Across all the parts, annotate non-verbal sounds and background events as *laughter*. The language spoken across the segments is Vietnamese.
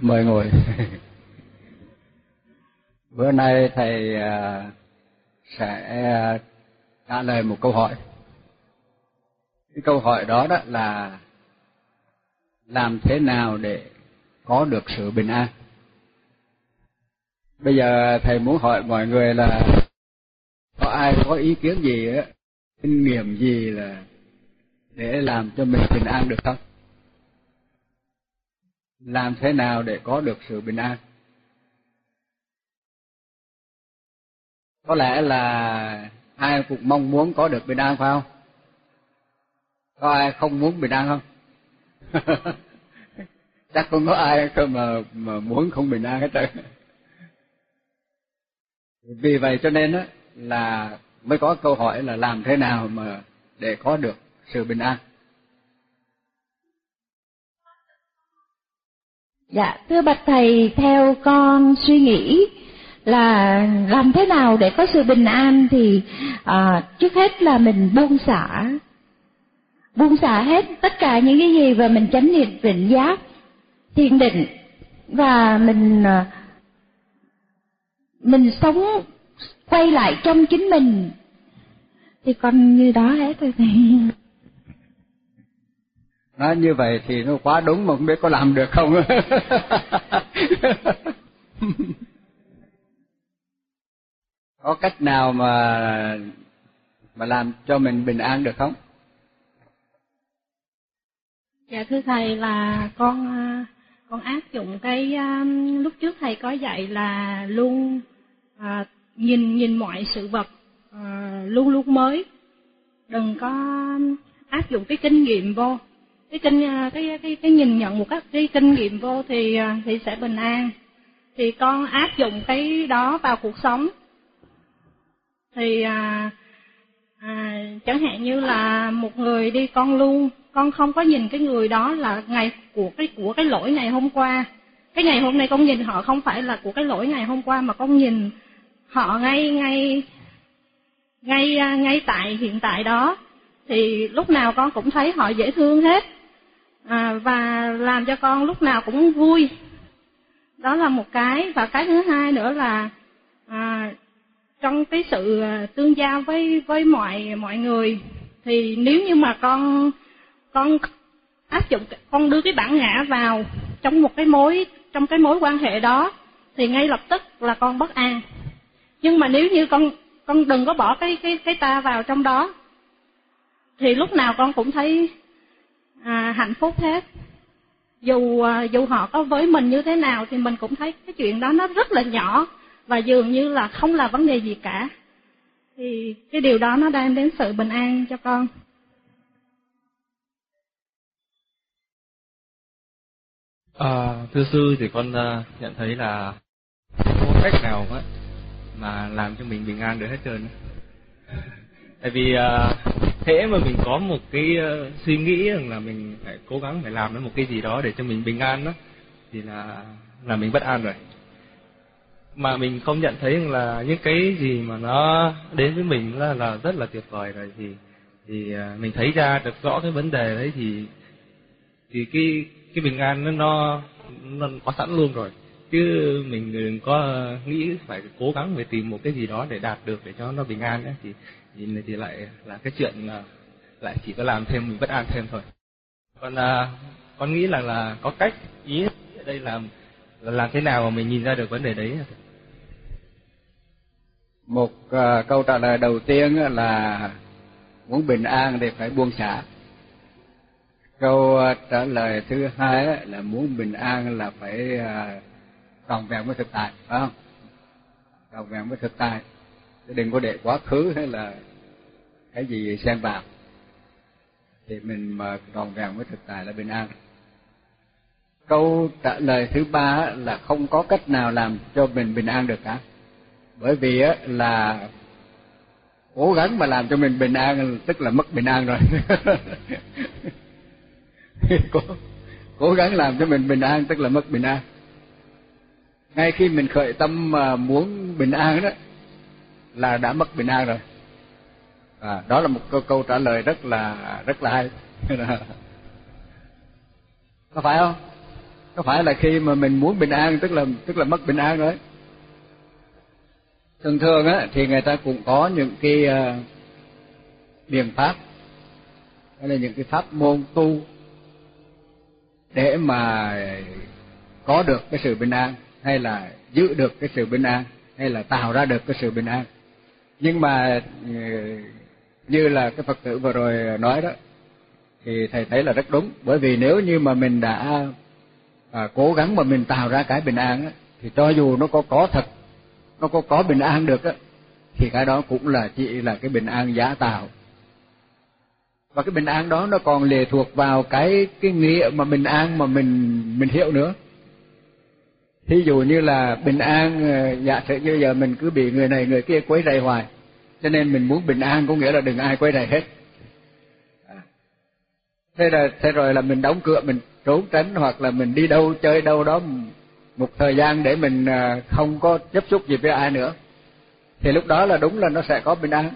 mời ngồi. *laughs* Bữa nay thầy à, sẽ à, trả lời một câu hỏi. Cái câu hỏi đó đó là làm thế nào để có được sự bình an? Bây giờ thầy muốn hỏi mọi người là có ai có ý kiến gì á, kinh nghiệm gì là để làm cho mình bình an được không? Làm thế nào để có được sự bình an? Có lẽ là ai cũng mong muốn có được bình an phải không? Có ai không muốn bình an không? *laughs* Chắc không có ai cơ mà mà muốn không bình an hết trơn. Vì vậy cho nên á, là mới có câu hỏi là làm thế nào mà để có được sự bình an? Dạ, thưa bạch thầy, theo con suy nghĩ là làm thế nào để có sự bình an thì à, trước hết là mình buông xả, buông xả hết tất cả những cái gì và mình chánh niệm vịnh giác, thiền định và mình à, mình sống quay lại trong chính mình. Thì con như đó hết rồi thầy nói như vậy thì nó quá đúng mà không biết có làm được không. *laughs* Có cách nào mà mà làm cho mình bình an được không? Dạ thưa thầy là con con áp dụng cái um, lúc trước thầy có dạy là luôn à, nhìn nhìn mọi sự vật à, luôn luôn mới. Đừng có áp dụng cái kinh nghiệm vô cái kinh à, cái cái cái nhìn nhận một cách cái kinh nghiệm vô thì à, thì sẽ bình an. Thì con áp dụng cái đó vào cuộc sống. Thì à, à, chẳng hạn như là một người đi con luôn con không có nhìn cái người đó là ngày của cái của cái lỗi ngày hôm qua. Cái ngày hôm nay con nhìn họ không phải là của cái lỗi ngày hôm qua mà con nhìn họ ngay ngay ngay à, ngay tại hiện tại đó. Thì lúc nào con cũng thấy họ dễ thương hết à, và làm cho con lúc nào cũng vui. Đó là một cái. Và cái thứ hai nữa là à, trong cái sự à, tương giao với với mọi mọi người thì nếu như mà con con áp dụng con đưa cái bản ngã vào trong một cái mối trong cái mối quan hệ đó thì ngay lập tức là con bất an. Nhưng mà nếu như con con đừng có bỏ cái cái cái ta vào trong đó thì lúc nào con cũng thấy à, hạnh phúc hết. Dù à, dù họ có với mình như thế nào thì mình cũng thấy cái chuyện đó nó rất là nhỏ và dường như là không là vấn đề gì cả. Thì cái điều đó nó đem đến sự bình an cho con. À, thưa sư thì con uh, nhận thấy là không có cách nào mà làm cho mình bình an được hết trơn tại vì uh, thế mà mình có một cái uh, suy nghĩ rằng là mình phải cố gắng phải làm một cái gì đó để cho mình bình an đó thì là là mình bất an rồi. Mà mình không nhận thấy rằng là những cái gì mà nó đến với mình là là rất là tuyệt vời rồi thì thì uh, mình thấy ra được rõ cái vấn đề đấy thì thì cái cái bình an nó nó nó có sẵn luôn rồi. Chứ mình đừng có nghĩ phải cố gắng phải tìm một cái gì đó để đạt được để cho nó bình an ấy thì thì, thì lại là cái chuyện là lại chỉ có làm thêm mình bất an thêm thôi. Còn là con nghĩ là là có cách ý ở đây là là làm thế nào mà mình nhìn ra được vấn đề đấy? Một uh, câu trả lời đầu tiên là muốn bình an thì phải buông xả. Câu uh, trả lời thứ hai là muốn bình an là phải à, uh, tròn vẹn với thực tại phải không? Tròn vẹn với thực tại. Đừng có để quá khứ hay là cái gì xen vào. Thì mình mà tròn vẹn với thực tại là bình an. Câu trả lời thứ ba là không có cách nào làm cho mình bình an được cả. Bởi vì á là cố gắng mà làm cho mình bình an tức là mất bình an rồi. *laughs* Cố, cố gắng làm cho mình bình an tức là mất bình an. Ngay khi mình khởi tâm mà muốn bình an đó là đã mất bình an rồi à, đó là một câu, câu trả lời rất là rất là hay. *laughs* Có phải không? Có phải là khi mà mình muốn bình an tức là tức là mất bình an rồi? Thường thường á thì người ta cũng có những cái uh, biện pháp. Hay là những cái pháp môn tu để mà có được cái sự bình an hay là giữ được cái sự bình an hay là tạo ra được cái sự bình an. Nhưng mà ừ, như là cái phật tử vừa rồi nói đó thì thầy thấy là rất đúng. Bởi vì nếu như mà mình đã à, cố gắng mà mình tạo ra cái bình an á thì cho dù nó có có thật nó có có bình an được á thì cái đó cũng là chỉ là cái bình an giả tạo. Và cái bình an đó nó còn lệ thuộc vào cái cái nghĩa mà bình an mà mình mình hiểu nữa. Thí dụ như là bình an à, giả sử như giờ mình cứ bị người này người kia quấy rầy hoài cho nên mình muốn bình an, có nghĩa là đừng ai quấy rầy hết. À. Thế là thế rồi là mình đóng cửa, mình trốn tránh, hoặc là mình đi đâu, chơi đâu đó một thời gian để mình à, không có tiếp xúc gì với ai nữa. Thì lúc đó là đúng là nó sẽ có bình an.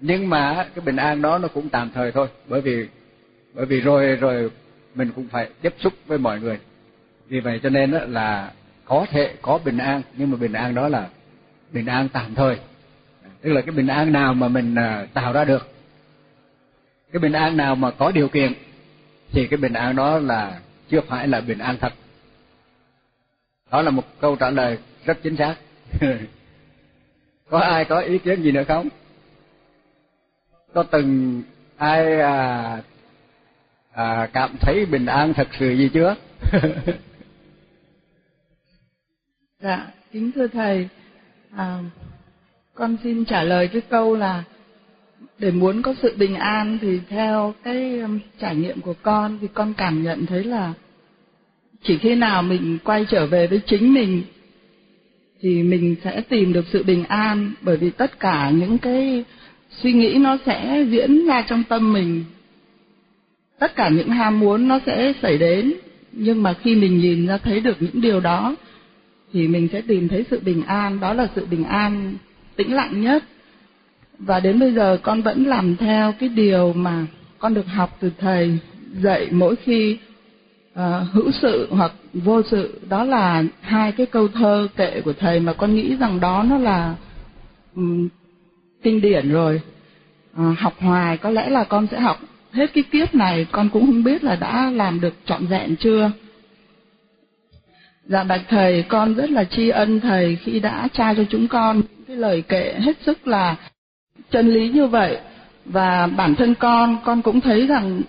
Nhưng mà cái bình an đó nó cũng tạm thời thôi, bởi vì bởi vì rồi rồi mình cũng phải tiếp xúc với mọi người. Vì vậy cho nên là có thể có bình an, nhưng mà bình an đó là bình an tạm thời tức là cái bình an nào mà mình à, tạo ra được. Cái bình an nào mà có điều kiện thì cái bình an đó là chưa phải là bình an thật. Đó là một câu trả lời rất chính xác. *laughs* Có ai có ý kiến gì nữa không? Có từng ai à, à, cảm thấy bình an thật sự gì chưa? *laughs* Dạ kính thưa thầy. À, con xin trả lời cái câu là để muốn có sự bình an thì theo cái um, trải nghiệm của con thì con cảm nhận thấy là chỉ khi nào mình quay trở về với chính mình thì mình sẽ tìm được sự bình an. Bởi vì tất cả những cái suy nghĩ nó sẽ diễn ra trong tâm mình. Tất cả những ham muốn nó sẽ xảy đến. Nhưng mà khi mình nhìn ra thấy được những điều đó thì mình sẽ tìm thấy sự bình an. Đó là sự bình an tĩnh lặng nhất. Và đến bây giờ con vẫn làm theo cái điều mà con được học từ thầy dạy mỗi khi uh, hữu sự hoặc vô sự. Đó là hai cái câu thơ kệ của thầy mà con nghĩ rằng đó nó là um, kinh điển rồi. Uh, học hoài có lẽ là con sẽ học hết cái kiếp này con cũng không biết là đã làm được trọn vẹn chưa. Dạ bạch thầy con rất là tri ân thầy khi đã trao cho chúng con cái lời kệ hết sức là chân lý như vậy. Và bản thân con con cũng thấy rằng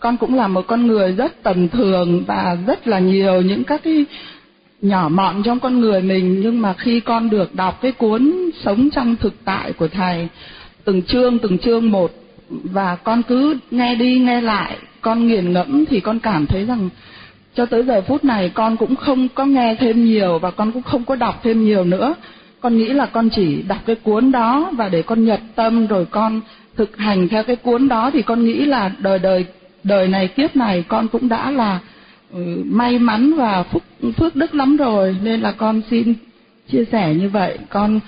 con cũng là một con người rất tầm thường và rất là nhiều những các cái nhỏ mọn trong con người mình. Nhưng mà khi con được đọc cái cuốn sống trong thực tại của thầy, từng chương từng chương một, và con cứ nghe đi nghe lại, con nghiền ngẫm thì con cảm thấy rằng cho tới giờ phút này con cũng không có nghe thêm nhiều và con cũng không có đọc thêm nhiều nữa con nghĩ là con chỉ đọc cái cuốn đó và để con nhật tâm rồi con thực hành theo cái cuốn đó thì con nghĩ là đời đời đời này kiếp này con cũng đã là ừ, may mắn và phúc phước đức lắm rồi. Nên là con xin chia sẻ như vậy. Con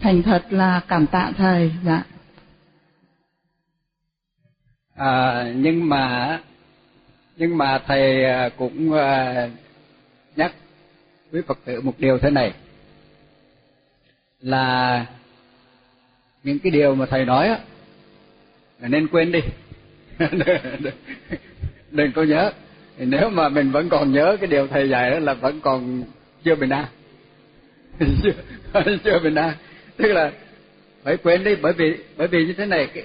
thành thật là cảm tạ thầy. Dạ. À, nhưng mà nhưng mà thầy à, cũng à, nhắc quý phật tử một điều thế này là những cái điều mà thầy nói á là nên quên đi. *laughs* Đừng có nhớ. Nếu mà mình vẫn còn nhớ cái điều thầy dạy đó là vẫn còn chưa bình an. *laughs* Chưa, *laughs* chưa bình an. Tức là phải quên đi bởi vì bởi vì như thế này cái,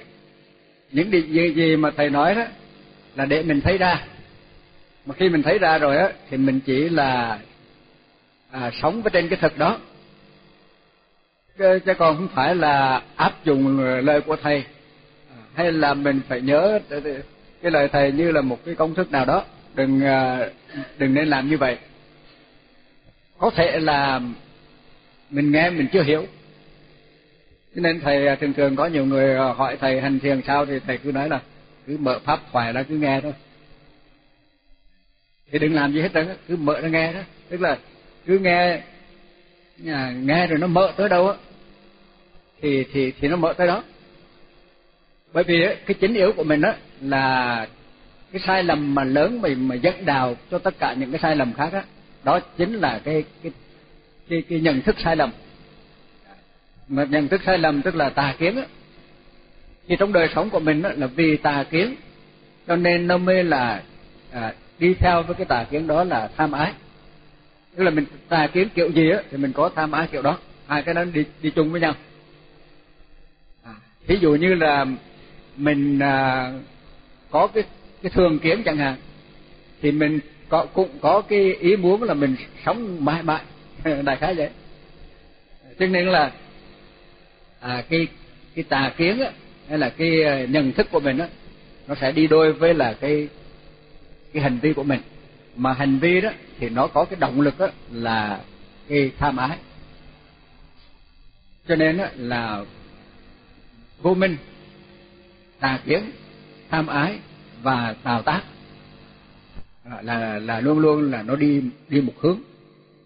những điều gì, gì mà thầy nói đó là để mình thấy ra. Mà khi mình thấy ra rồi á thì mình chỉ là à, sống với trên cái thực đó chứ còn không phải là áp dụng lời của thầy. Hay là mình phải nhớ cái lời thầy như là một cái công thức nào đó. Đừng à, đừng nên làm như vậy. Có thể là mình nghe, mình chưa hiểu. Cho nên thầy à, thường thường có nhiều người à, hỏi thầy hành thiền sao thì thầy cứ nói là cứ mở pháp thoại ra cứ nghe thôi. Thì đừng làm gì hết trơn cứ mở ra nghe đó. Tức là cứ nghe à, nghe rồi nó mở tới đâu á thì thì thì nó mở tới đó. Bởi vì cái chính yếu của mình đó là cái sai lầm mà lớn mà mà dẫn đào cho tất cả những cái sai lầm khác đó, đó chính là cái cái cái, cái nhận thức sai lầm. Mà nhận thức sai lầm tức là tà kiến á. Thì trong đời sống của mình á, là vì tà kiến cho nên nó mới là à, đi theo với cái tà kiến đó là tham ái tức là mình tà kiến kiểu gì á thì mình có tham ái kiểu đó. Hai cái đó đi đi chung với nhau. À, ví dụ như là mình à, có cái cái thường kiến chẳng hạn thì mình có cũng có cái ý muốn là mình sống mãi mãi. *laughs* Đại khái vậy. Cho nên là à, cái cái tà kiến á hay là cái à, nhận thức của mình á nó sẽ đi đôi với là cái cái hành vi của mình mà hành vi đó thì nó có cái động lực đó là cái tham ái. Cho nên đó là vô minh, tà kiến, tham ái và tào tác. À, là là luôn luôn là nó đi đi một hướng,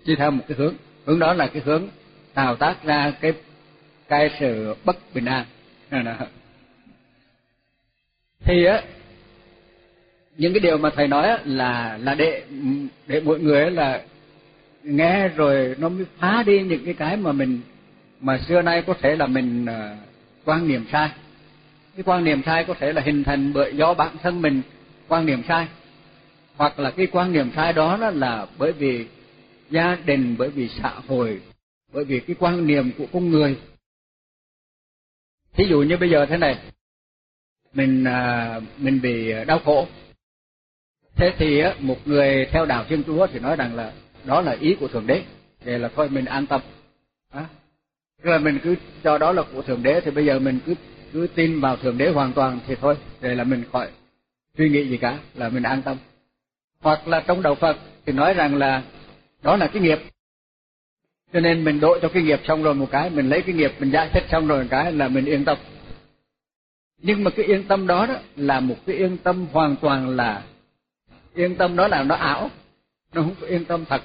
đi theo một cái hướng. Hướng đó là cái hướng tạo tác ra cái cái sự bất bình an. Thì á những cái điều mà thầy nói là là để để mọi người là nghe rồi nó mới phá đi những cái cái mà mình, mà xưa nay có thể là mình ờ, quan niệm sai. Cái quan niệm sai có thể là hình thành bởi do bản thân mình quan niệm sai. Hoặc là cái quan niệm sai đó là bởi vì gia đình, bởi vì xã hội, bởi vì cái quan niệm của con người. Thí dụ như bây giờ thế này, mình ờ, mình bị đau khổ thế thì á một người theo đạo thiên chúa thì nói rằng là đó là ý của thượng đế để là thôi mình an tâm. À, tức là mình cứ cho đó là của thượng đế thì bây giờ mình cứ cứ tin vào thượng đế hoàn toàn thì thôi để là mình khỏi suy nghĩ gì cả là mình an tâm. Hoặc là trong đạo Phật thì nói rằng là đó là cái nghiệp. Cho nên mình đội cho cái nghiệp xong rồi một cái mình lấy cái nghiệp mình giải thích xong rồi một cái là mình yên tâm. Nhưng mà cái yên tâm đó, đó là một cái yên tâm hoàn toàn là yên tâm đó là nó ảo. Nó không có yên tâm thật.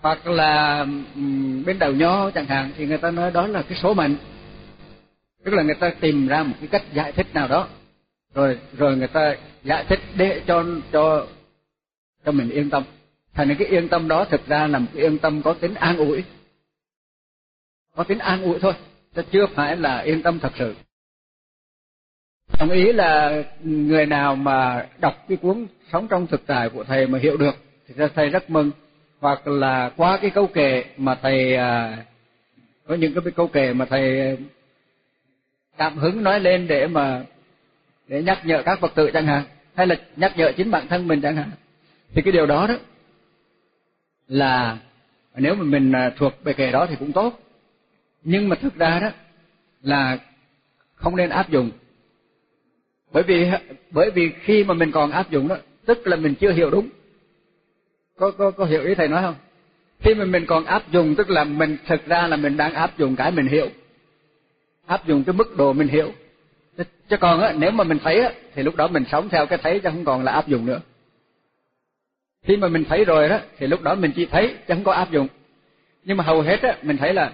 Hoặc là bên đầu nho chẳng hạn, thì người ta nói đó là cái số mệnh. Tức là người ta tìm ra một cái cách giải thích nào đó. Rồi rồi người ta giải thích để cho cho cho mình yên tâm. Thành ra cái yên tâm đó thực ra là một cái yên tâm có tính an ủi. Có tính an ủi thôi, chứ chưa phải là yên tâm thật sự đồng ý là người nào mà đọc cái cuốn sống trong thực tại của thầy mà hiểu được, thì thầy rất mừng. Hoặc là qua cái câu kệ mà thầy à, có những cái câu kệ mà thầy cảm hứng nói lên để mà, để nhắc nhở các phật tử chẳng hạn, hay là nhắc nhở chính bản thân mình chẳng hạn, thì cái điều đó đó là nếu mà mình à, thuộc về kệ đó thì cũng tốt. Nhưng mà thực ra đó là không nên áp dụng bởi vì bởi vì khi mà mình còn áp dụng đó, tức là mình chưa hiểu đúng. Có có có hiểu ý thầy nói không? Khi mà mình còn áp dụng, tức là mình, thực ra là mình đang áp dụng cái mình hiểu. Áp dụng cái mức độ mình hiểu. Chứ còn á, nếu mà mình thấy á, thì lúc đó mình sống theo cái thấy chứ không còn là áp dụng nữa. Khi mà mình thấy rồi đó, thì lúc đó mình chỉ thấy chứ không có áp dụng. Nhưng mà hầu hết á, mình thấy là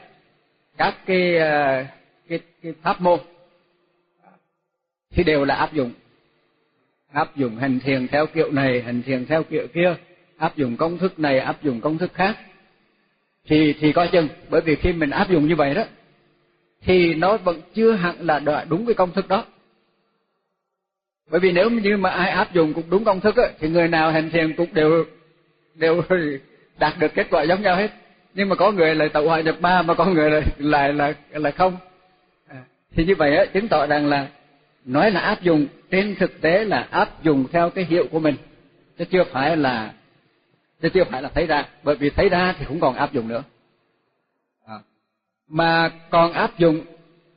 các cái à, cái cái pháp môn thì đều là áp dụng. Áp dụng hành thiền theo kiểu này hành thiền theo kiểu kia áp dụng công thức này áp dụng công thức khác. Thì thì coi chừng bởi vì khi mình áp dụng như vậy đó thì nó vẫn chưa hẳn là đúng cái công thức đó. Bởi vì nếu như mà ai áp dụng cũng đúng công thức á, thì người nào hành thiền cũng đều đều *laughs* đạt được kết quả giống nhau hết. Nhưng mà có người lại tẩu hỏa nhập ma mà có người lại lại là là không. À, thì như vậy á chứng tỏ rằng là nói là áp dụng trên thực tế là áp dụng theo cái hiệu của mình. Chứ chưa phải là chứ chưa phải là thấy ra bởi vì thấy ra thì cũng còn áp dụng nữa. À. mà còn áp dụng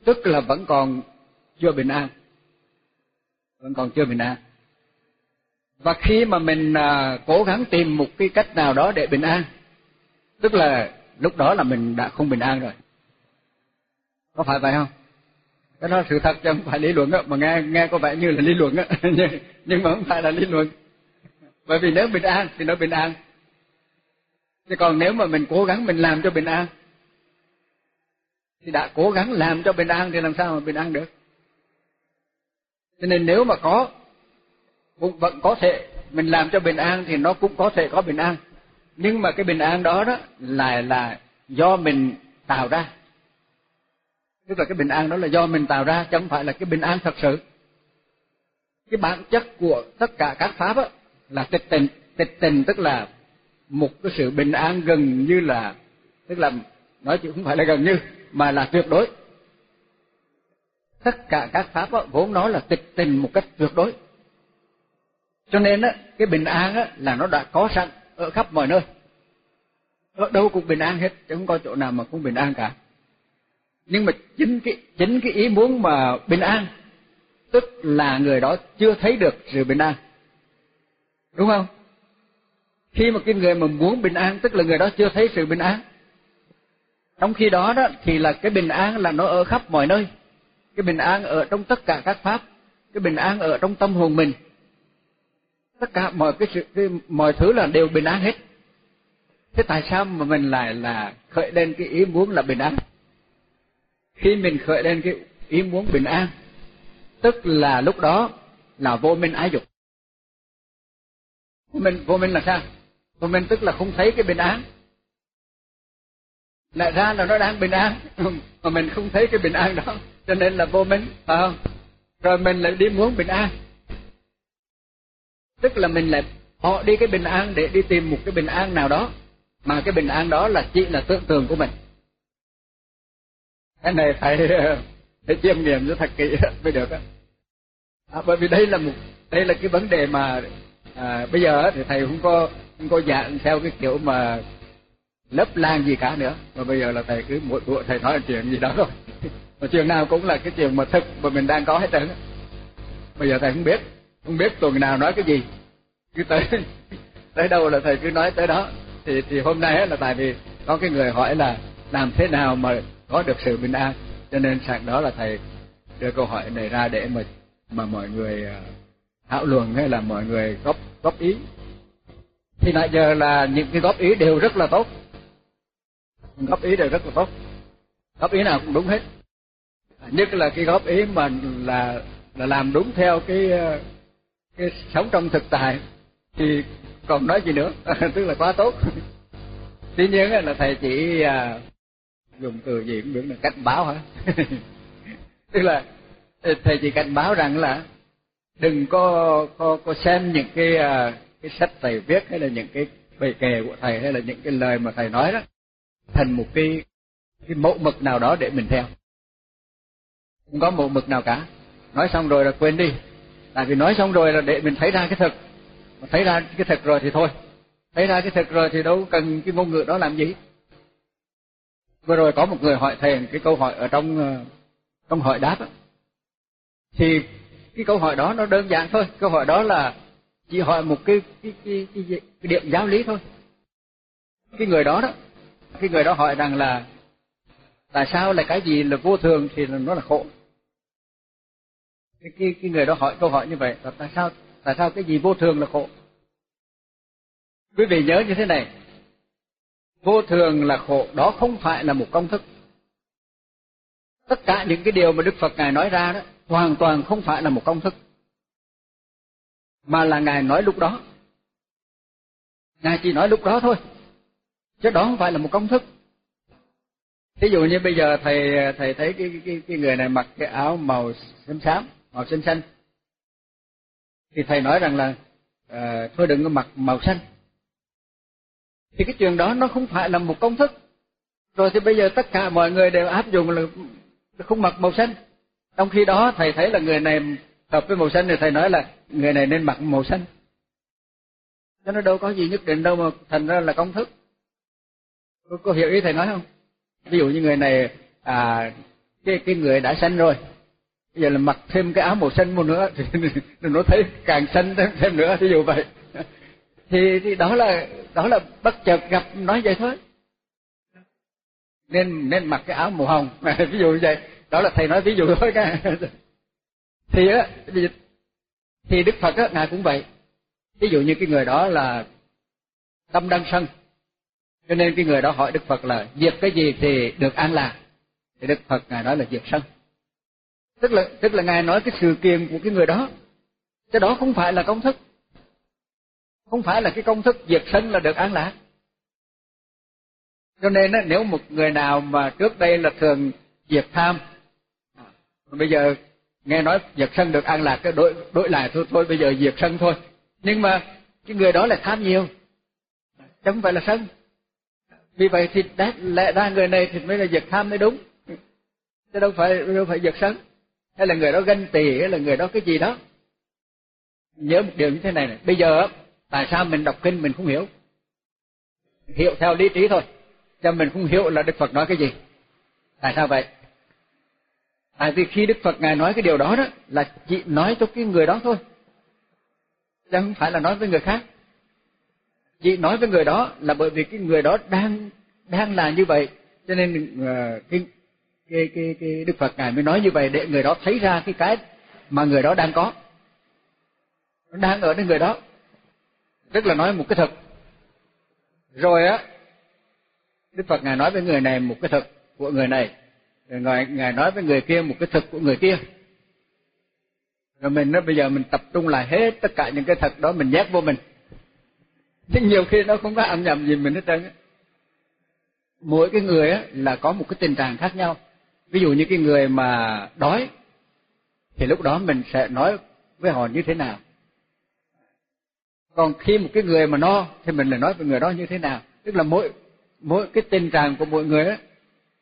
tức là vẫn còn chưa bình an. Vẫn còn chưa bình an. Và khi mà mình à, cố gắng tìm một cái cách nào đó để bình an tức là lúc đó là mình đã không bình an rồi. Có phải vậy không? Cái đó sự thật chứ không phải lý luận á. Mà nghe nghe có vẻ như là lý luận á. *laughs* Nhưng, nhưng mà không phải là lý luận. Bởi vì nếu bình an thì nó bình an. Chứ còn nếu mà mình cố gắng mình làm cho bình an thì đã cố gắng làm cho bình an thì làm sao mà bình an được? Cho nên nếu mà có cũng vẫn có thể mình làm cho bình an thì nó cũng có thể có bình an. Nhưng mà cái bình an đó đó lại là do mình tạo ra tức là cái bình an đó là do mình tạo ra chứ không phải là cái bình an thật sự. Cái bản chất của tất cả các pháp á, là tịch tình. Tịch tình tức là một cái sự bình an gần như là tức là nói chứ không phải là gần như mà là tuyệt đối. Tất cả các pháp á, vốn nó là tịch tình một cách tuyệt đối. Cho nên á cái bình an á là nó đã có sẵn ở khắp mọi nơi. Ở đâu cũng bình an hết chứ không có chỗ nào mà không bình an cả nhưng mà chính cái chính cái ý muốn mà bình an tức là người đó chưa thấy được sự bình an. Đúng không? Khi mà cái người mà muốn bình an tức là người đó chưa thấy sự bình an. Trong khi đó đó thì là cái bình an là nó ở khắp mọi nơi. Cái bình an ở trong tất cả các pháp cái bình an ở trong tâm hồn mình. Tất cả mọi cái sự cái, mọi thứ là đều bình an hết. Thế tại sao mà mình lại là khởi lên cái ý muốn là bình an? Khi mình khởi lên cái ý muốn bình an, tức là lúc đó là vô minh ái dục. Vô minh vô minh là sao? Vô minh tức là không thấy cái bình an. Lại ra là nó đang bình an, mà mình không thấy cái bình an đó, cho nên là vô minh, phải không? Rồi mình lại đi muốn bình an. Tức là mình lại họ đi cái bình an để đi tìm một cái bình an nào đó, mà cái bình an đó là chỉ là tưởng tượng của mình cái này phải *laughs* phải chiêm nghiệm cho thật kỹ *laughs* mới được á. À, bởi vì đây là một đây là cái vấn đề mà à, bây giờ thì thầy không có không có dạng theo cái kiểu mà lấp lan gì cả nữa. Mà bây giờ là thầy cứ mỗi bữa thầy nói chuyện gì đó thôi. *laughs* Mà chuyện nào cũng là cái chuyện mà thực mà mình đang có hết trơn bây giờ thầy không biết không biết tuần nào nói cái gì. Cứ tới tới đâu là thầy cứ nói tới đó. Thì thì hôm nay là tại vì có cái người hỏi là làm thế nào mà có được sự bình an. Cho nên sáng đó là thầy đưa câu hỏi này ra để mà mà mọi người ờ, thảo luận hay là mọi người góp góp ý. Thì nãy giờ là những cái góp ý đều rất là tốt. Góp ý đều rất là tốt. Góp ý nào cũng đúng hết. Nhất là cái góp ý mà là là làm đúng theo cái ờ, cái sống trong thực tại, thì còn nói gì nữa? *laughs* Tức là quá tốt. Tuy nhiên là thầy chỉ à, dùng từ gì cũng được là cảnh báo hả? *laughs* Tức là thầy chỉ cảnh báo rằng là đừng có có, có xem những cái à, cái sách thầy viết hay là những cái bài kệ của thầy hay là những cái lời mà thầy nói đó thành một cái cái mẫu mực nào đó để mình theo. Không có mẫu mực nào cả. Nói xong rồi là quên đi. Tại vì nói xong rồi là để mình thấy ra cái thực. Mà thấy ra cái thực rồi thì thôi. Thấy ra cái thực rồi thì đâu cần cái ngôn ngữ đó làm gì vừa rồi có một người hỏi thầy cái câu hỏi ở trong ờ, trong hỏi đáp đó. thì cái câu hỏi đó nó đơn giản thôi. Câu hỏi đó là chỉ hỏi một cái cái cái, cái, cái, cái điểm giáo lý thôi. Cái người đó đó cái người đó hỏi rằng là tại sao là cái gì là vô thường thì nó là khổ. Cái, cái, cái người đó hỏi câu hỏi như vậy là tại sao tại sao cái gì vô thường là khổ? Quý vị nhớ như thế này vô thường là khổ đó không phải là một công thức. Tất cả những cái điều mà đức phật ngài nói ra đó hoàn toàn không phải là một công thức. Mà là ngài nói lúc đó. Ngài chỉ nói lúc đó thôi chứ đó không phải là một công thức. Ví dụ như bây giờ thầy thầy thấy cái cái cái người này mặc cái áo màu xám xám màu xanh xanh thì thầy nói rằng là à, thôi đừng có mặc màu xanh thì cái chuyện đó nó không phải là một công thức. Rồi thì bây giờ tất cả mọi người đều áp dụng là không mặc màu xanh. Trong khi đó thầy thấy là người này hợp với màu xanh thì thầy nói là người này nên mặc màu xanh. Cho nó đâu có gì nhất định đâu mà thành ra là công thức. Có, có hiểu ý thầy nói không? Ví dụ như người này à cái cái người đã xanh rồi. Bây giờ là mặc thêm cái áo màu xanh một nữa thì *laughs* nó thấy càng xanh thêm nữa ví dụ vậy thì, thì đó là đó là bất chợt gặp nói vậy thôi. Nên nên mặc cái áo màu hồng. *laughs* Ví dụ như vậy. Đó là thầy nói ví dụ thôi nha. *laughs* Thì á thì đức phật á ngài cũng vậy. Ví dụ như cái người đó là tâm đang sân. Cho nên cái người đó hỏi đức phật là diệt cái gì thì được an lạc? Thì đức phật ngài nói là diệt sân. Tức là tức là ngài nói cái sự kiện của cái người đó. Cái đó không phải là công thức không phải là cái công thức diệt sân là được an lạc. Cho nên á, nếu một người nào mà trước đây là thường diệt tham à, bây giờ nghe nói diệt sân được an lạc cái đổi đổi lại thôi thôi bây giờ diệt sân thôi. Nhưng mà cái người đó là tham nhiều chứ không phải là sân. Vì vậy thì đá, lẽ ra người này thì mới là diệt tham mới đúng. Chứ đâu phải đâu phải diệt sân. Hay là người đó ganh tỳ hay là người đó cái gì đó. Nhớ một điều như thế này này. Bây giờ tại sao mình đọc kinh mình không hiểu? Hiểu theo lý trí thôi. Cho mình không hiểu là đức phật nói cái gì. Tại sao vậy? Tại vì khi đức phật ngài nói cái điều đó đó là chỉ nói cho cái người đó thôi. Chứ không phải là nói với người khác. Chỉ nói với người đó là bởi vì cái người đó đang đang là như vậy. Cho nên uh, cái, cái cái cái đức phật ngài mới nói như vậy để người đó thấy ra cái cái mà người đó đang có. Đang ở nơi người đó tức là nói một cái thực. Rồi á, đức phật ngài nói với người này một cái thực của người này. Rồi ngài ngài nói với người kia một cái thực của người kia. Rồi mình nó bây giờ mình tập trung lại hết tất cả những cái thật đó, mình nhét vô mình. Nhưng nhiều khi nó không có âm nhầm gì mình hết trơn mỗi cái người á là có một cái tình trạng khác nhau. Ví dụ như cái người mà đói, thì lúc đó mình sẽ nói với họ như thế nào? Còn khi một cái người mà no thì mình lại nói với người đó như thế nào? Tức là mỗi mỗi cái tình trạng của mỗi người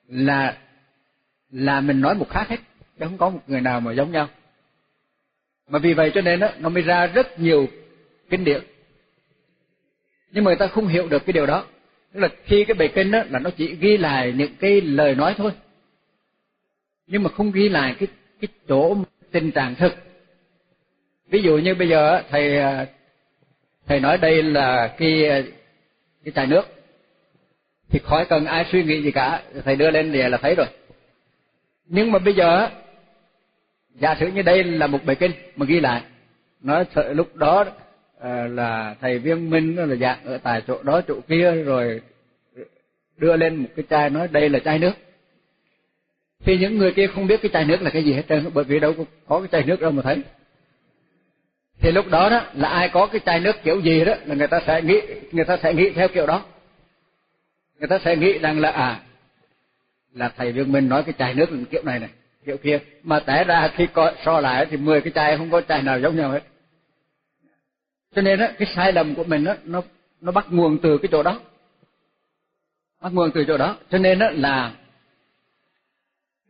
là là mình nói một khác hết chứ không có một người nào mà giống nhau. Mà vì vậy cho nên đó, nó mới ra rất nhiều kinh điển. Nhưng mà người ta không hiểu được cái điều đó. Tức là khi cái bài kinh đó là nó chỉ ghi lại những cái lời nói thôi. Nhưng mà không ghi lại cái cái chỗ tình trạng thực. Ví dụ như bây giờ thầy à, thầy nói đây là cái cái chai nước. Thì khỏi cần ai suy nghĩ gì cả. Thầy đưa lên thì là thấy rồi. Nhưng mà bây giờ, giả sử như đây là một bài kinh mà ghi lại nói lúc đó ờ, là thầy viên minh là dạng ở tại chỗ đó, chỗ kia rồi đưa lên một cái chai nói đây là chai nước. Thì những người kia không biết cái chai nước là cái gì hết trơn, bởi vì đâu có cái chai nước đâu mà thấy thì lúc đó đó, là ai có cái chai nước kiểu gì đó, là người ta sẽ nghĩ, người ta sẽ nghĩ theo kiểu đó. Người ta sẽ nghĩ rằng là à là thầy viên minh nói cái chai nước là kiểu này này, kiểu kia. Mà té ra khi coi, so lại thì mười cái chai không có chai nào giống nhau hết. Cho nên đó, cái sai lầm của mình đó, nó nó bắt nguồn từ cái chỗ đó. Bắt nguồn từ chỗ đó. Cho nên đó là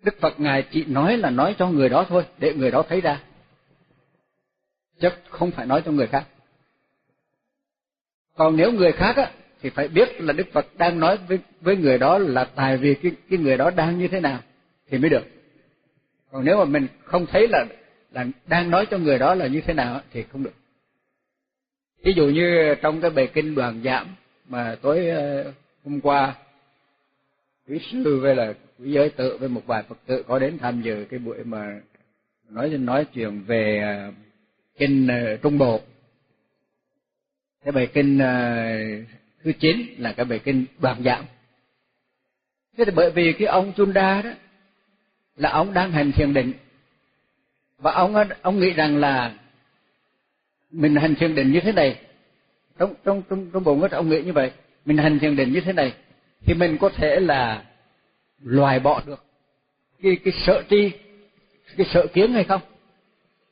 đức phật ngài chỉ nói là nói cho người đó thôi, để người đó thấy ra chứ không phải nói cho người khác. Còn nếu người khác á, thì phải biết là đức phật đang nói với với người đó là tại vì cái cái người đó đang như thế nào thì mới được. Còn nếu mà mình không thấy là là đang nói cho người đó là như thế nào thì không được. Ví dụ như trong cái bài kinh đoàn giảm mà tối ờ, hôm qua, quý sư với là quý giới tự với một vài phật tử có đến tham dự cái buổi mà nói nói chuyện về ờ, kinh ờ, trung bộ. Cái bài kinh ờ, thứ chín là cái bài kinh đoạn giảm thế thì bởi vì cái ông Chunda đó là ông đang hành thiền định. Và ông ờ, ông nghĩ rằng là mình hành thiền định như thế này. Trong trong trong trong bụng ông nghĩ như vậy. Mình hành thiền định như thế này thì mình có thể là loại bỏ được cái cái sợ tri, cái sợ kiến hay không?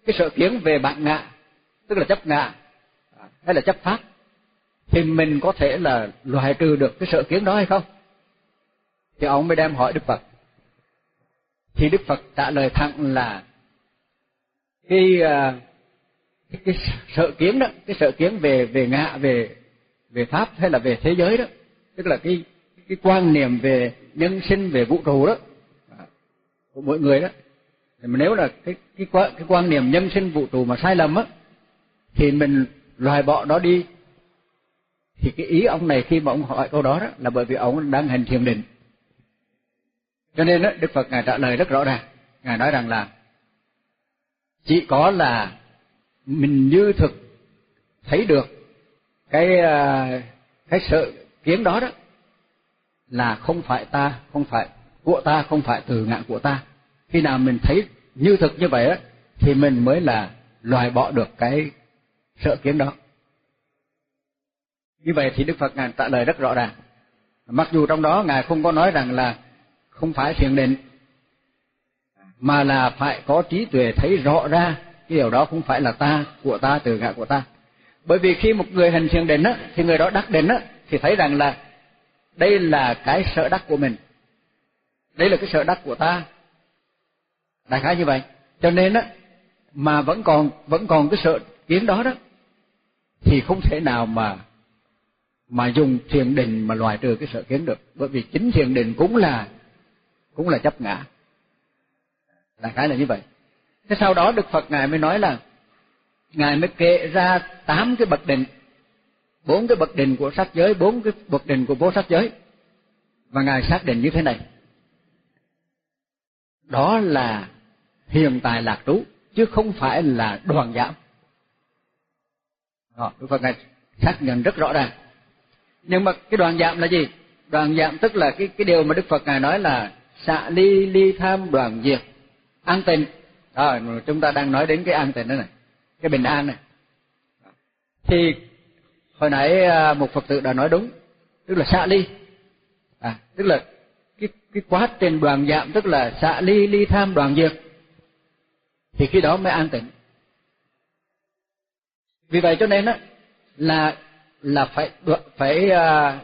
Cái sợ kiến về bạn ngạ tức là chấp ngạ à, hay là chấp pháp thì mình có thể là loại trừ được cái sợ kiến đó hay không? Thì ông mới đem hỏi đức phật. Thì đức phật trả lời thẳng là cái à, cái, cái sợ kiến đó cái sợ kiến về về ngạ về về pháp hay là về thế giới đó tức là cái cái quan niệm về nhân sinh về vũ trụ đó à, của mỗi người đó mà nếu là cái cái cái quan niệm nhân sinh vũ trụ mà sai lầm á thì mình loại bỏ đó đi. Thì cái ý ông này khi mà ông hỏi câu đó, đó là bởi vì ông đang hành thiền định. Cho nên đó, đức phật ngài trả lời rất rõ ràng. Ngài nói rằng là chỉ có là mình như thực thấy được cái à, cái sự kiến đó đó là không phải ta không phải của ta không phải từ ngạn của ta khi nào mình thấy như thực như vậy á, thì mình mới là loại bỏ được cái sợ kiến đó. Như vậy thì đức phật ngài trả lời rất rõ ràng. Mặc dù trong đó ngài không có nói rằng là không phải thiền định, mà là phải có trí tuệ thấy rõ ra cái điều đó không phải là ta, của ta, từ ngã của ta. Bởi vì khi một người hành thiền định á, thì người đó đắc định á, thì thấy rằng là đây là cái sợ đắc của mình. Đây là cái sợ đắc của ta đại khái như vậy. Cho nên á, mà vẫn còn vẫn còn cái sợ kiến đó đó, thì không thể nào mà mà dùng thiền định mà loại trừ cái sợ kiến được. Bởi vì chính thiền định cũng là cũng là chấp ngã. Đại khái là như vậy. Thế sau đó đức phật ngài mới nói là, ngài mới kể ra tám cái bậc định. Bốn cái bậc định của sắc giới, bốn cái bậc định của vô sắc giới. Và ngài xác định như thế này. Đó là hiện tại lạc trú chứ không phải là đoàn giảm đó, đức phật ngài xác nhận rất rõ ràng. Nhưng mà cái đoàn giảm là gì? Đoàn giảm tức là cái cái điều mà đức phật ngài nói là xạ ly ly tham đoàn diệt an tịnh. Rồi chúng ta đang nói đến cái an tịnh đó này cái bình an này. Thì hồi nãy à, một phật tử đã nói đúng tức là xạ ly à tức là cái cái quá trình đoàn giảm tức là xạ ly ly tham đoàn diệt thì khi đó mới an tịnh. Vì vậy cho nên á, là là phải phải à,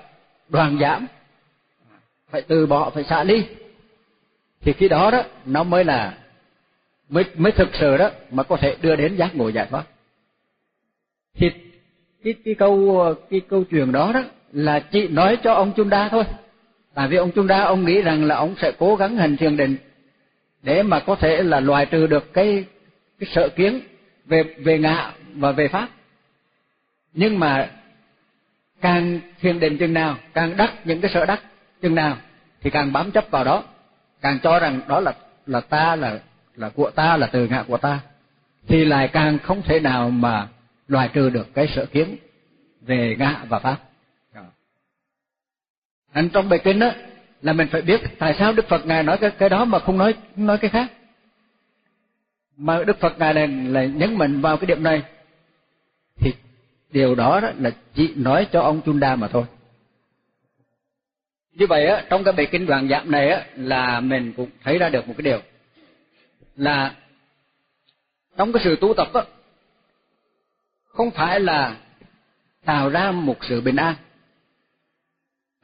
đoàn giảm. Phải từ bỏ, phải xả ly thì khi đó đó, nó mới là, mới mới thực sự đó mà có thể đưa đến giác ngộ giải thoát. Thì cái cái câu cái câu chuyện đó đó là chị nói cho ông Chunda thôi. Tại vì ông Chunda ông nghĩ rằng là ông sẽ cố gắng hành thiền định để mà có thể là loại trừ được cái cái sợ kiến về về ngạ và về pháp. Nhưng mà càng thiền định chừng nào, càng đắc những cái sợ đắc chừng nào, thì càng bám chấp vào đó. Càng cho rằng đó là là ta, là là của ta, là từ ngạ của ta, thì lại càng không thể nào mà loại trừ được cái sợ kiến về ngã và pháp. Anh trong bài kinh đó là mình phải biết tại sao đức phật ngài nói cái cái đó mà không nói không nói cái khác. Mà đức phật ngài này là nhấn mạnh vào cái điểm này thì điều đó, đó là chỉ nói cho ông Chunda mà thôi. Như vậy á trong cái bài kinh đoạn giảm này á là mình cũng thấy ra được một cái điều là trong cái sự tu tập á không phải là tạo ra một sự bình an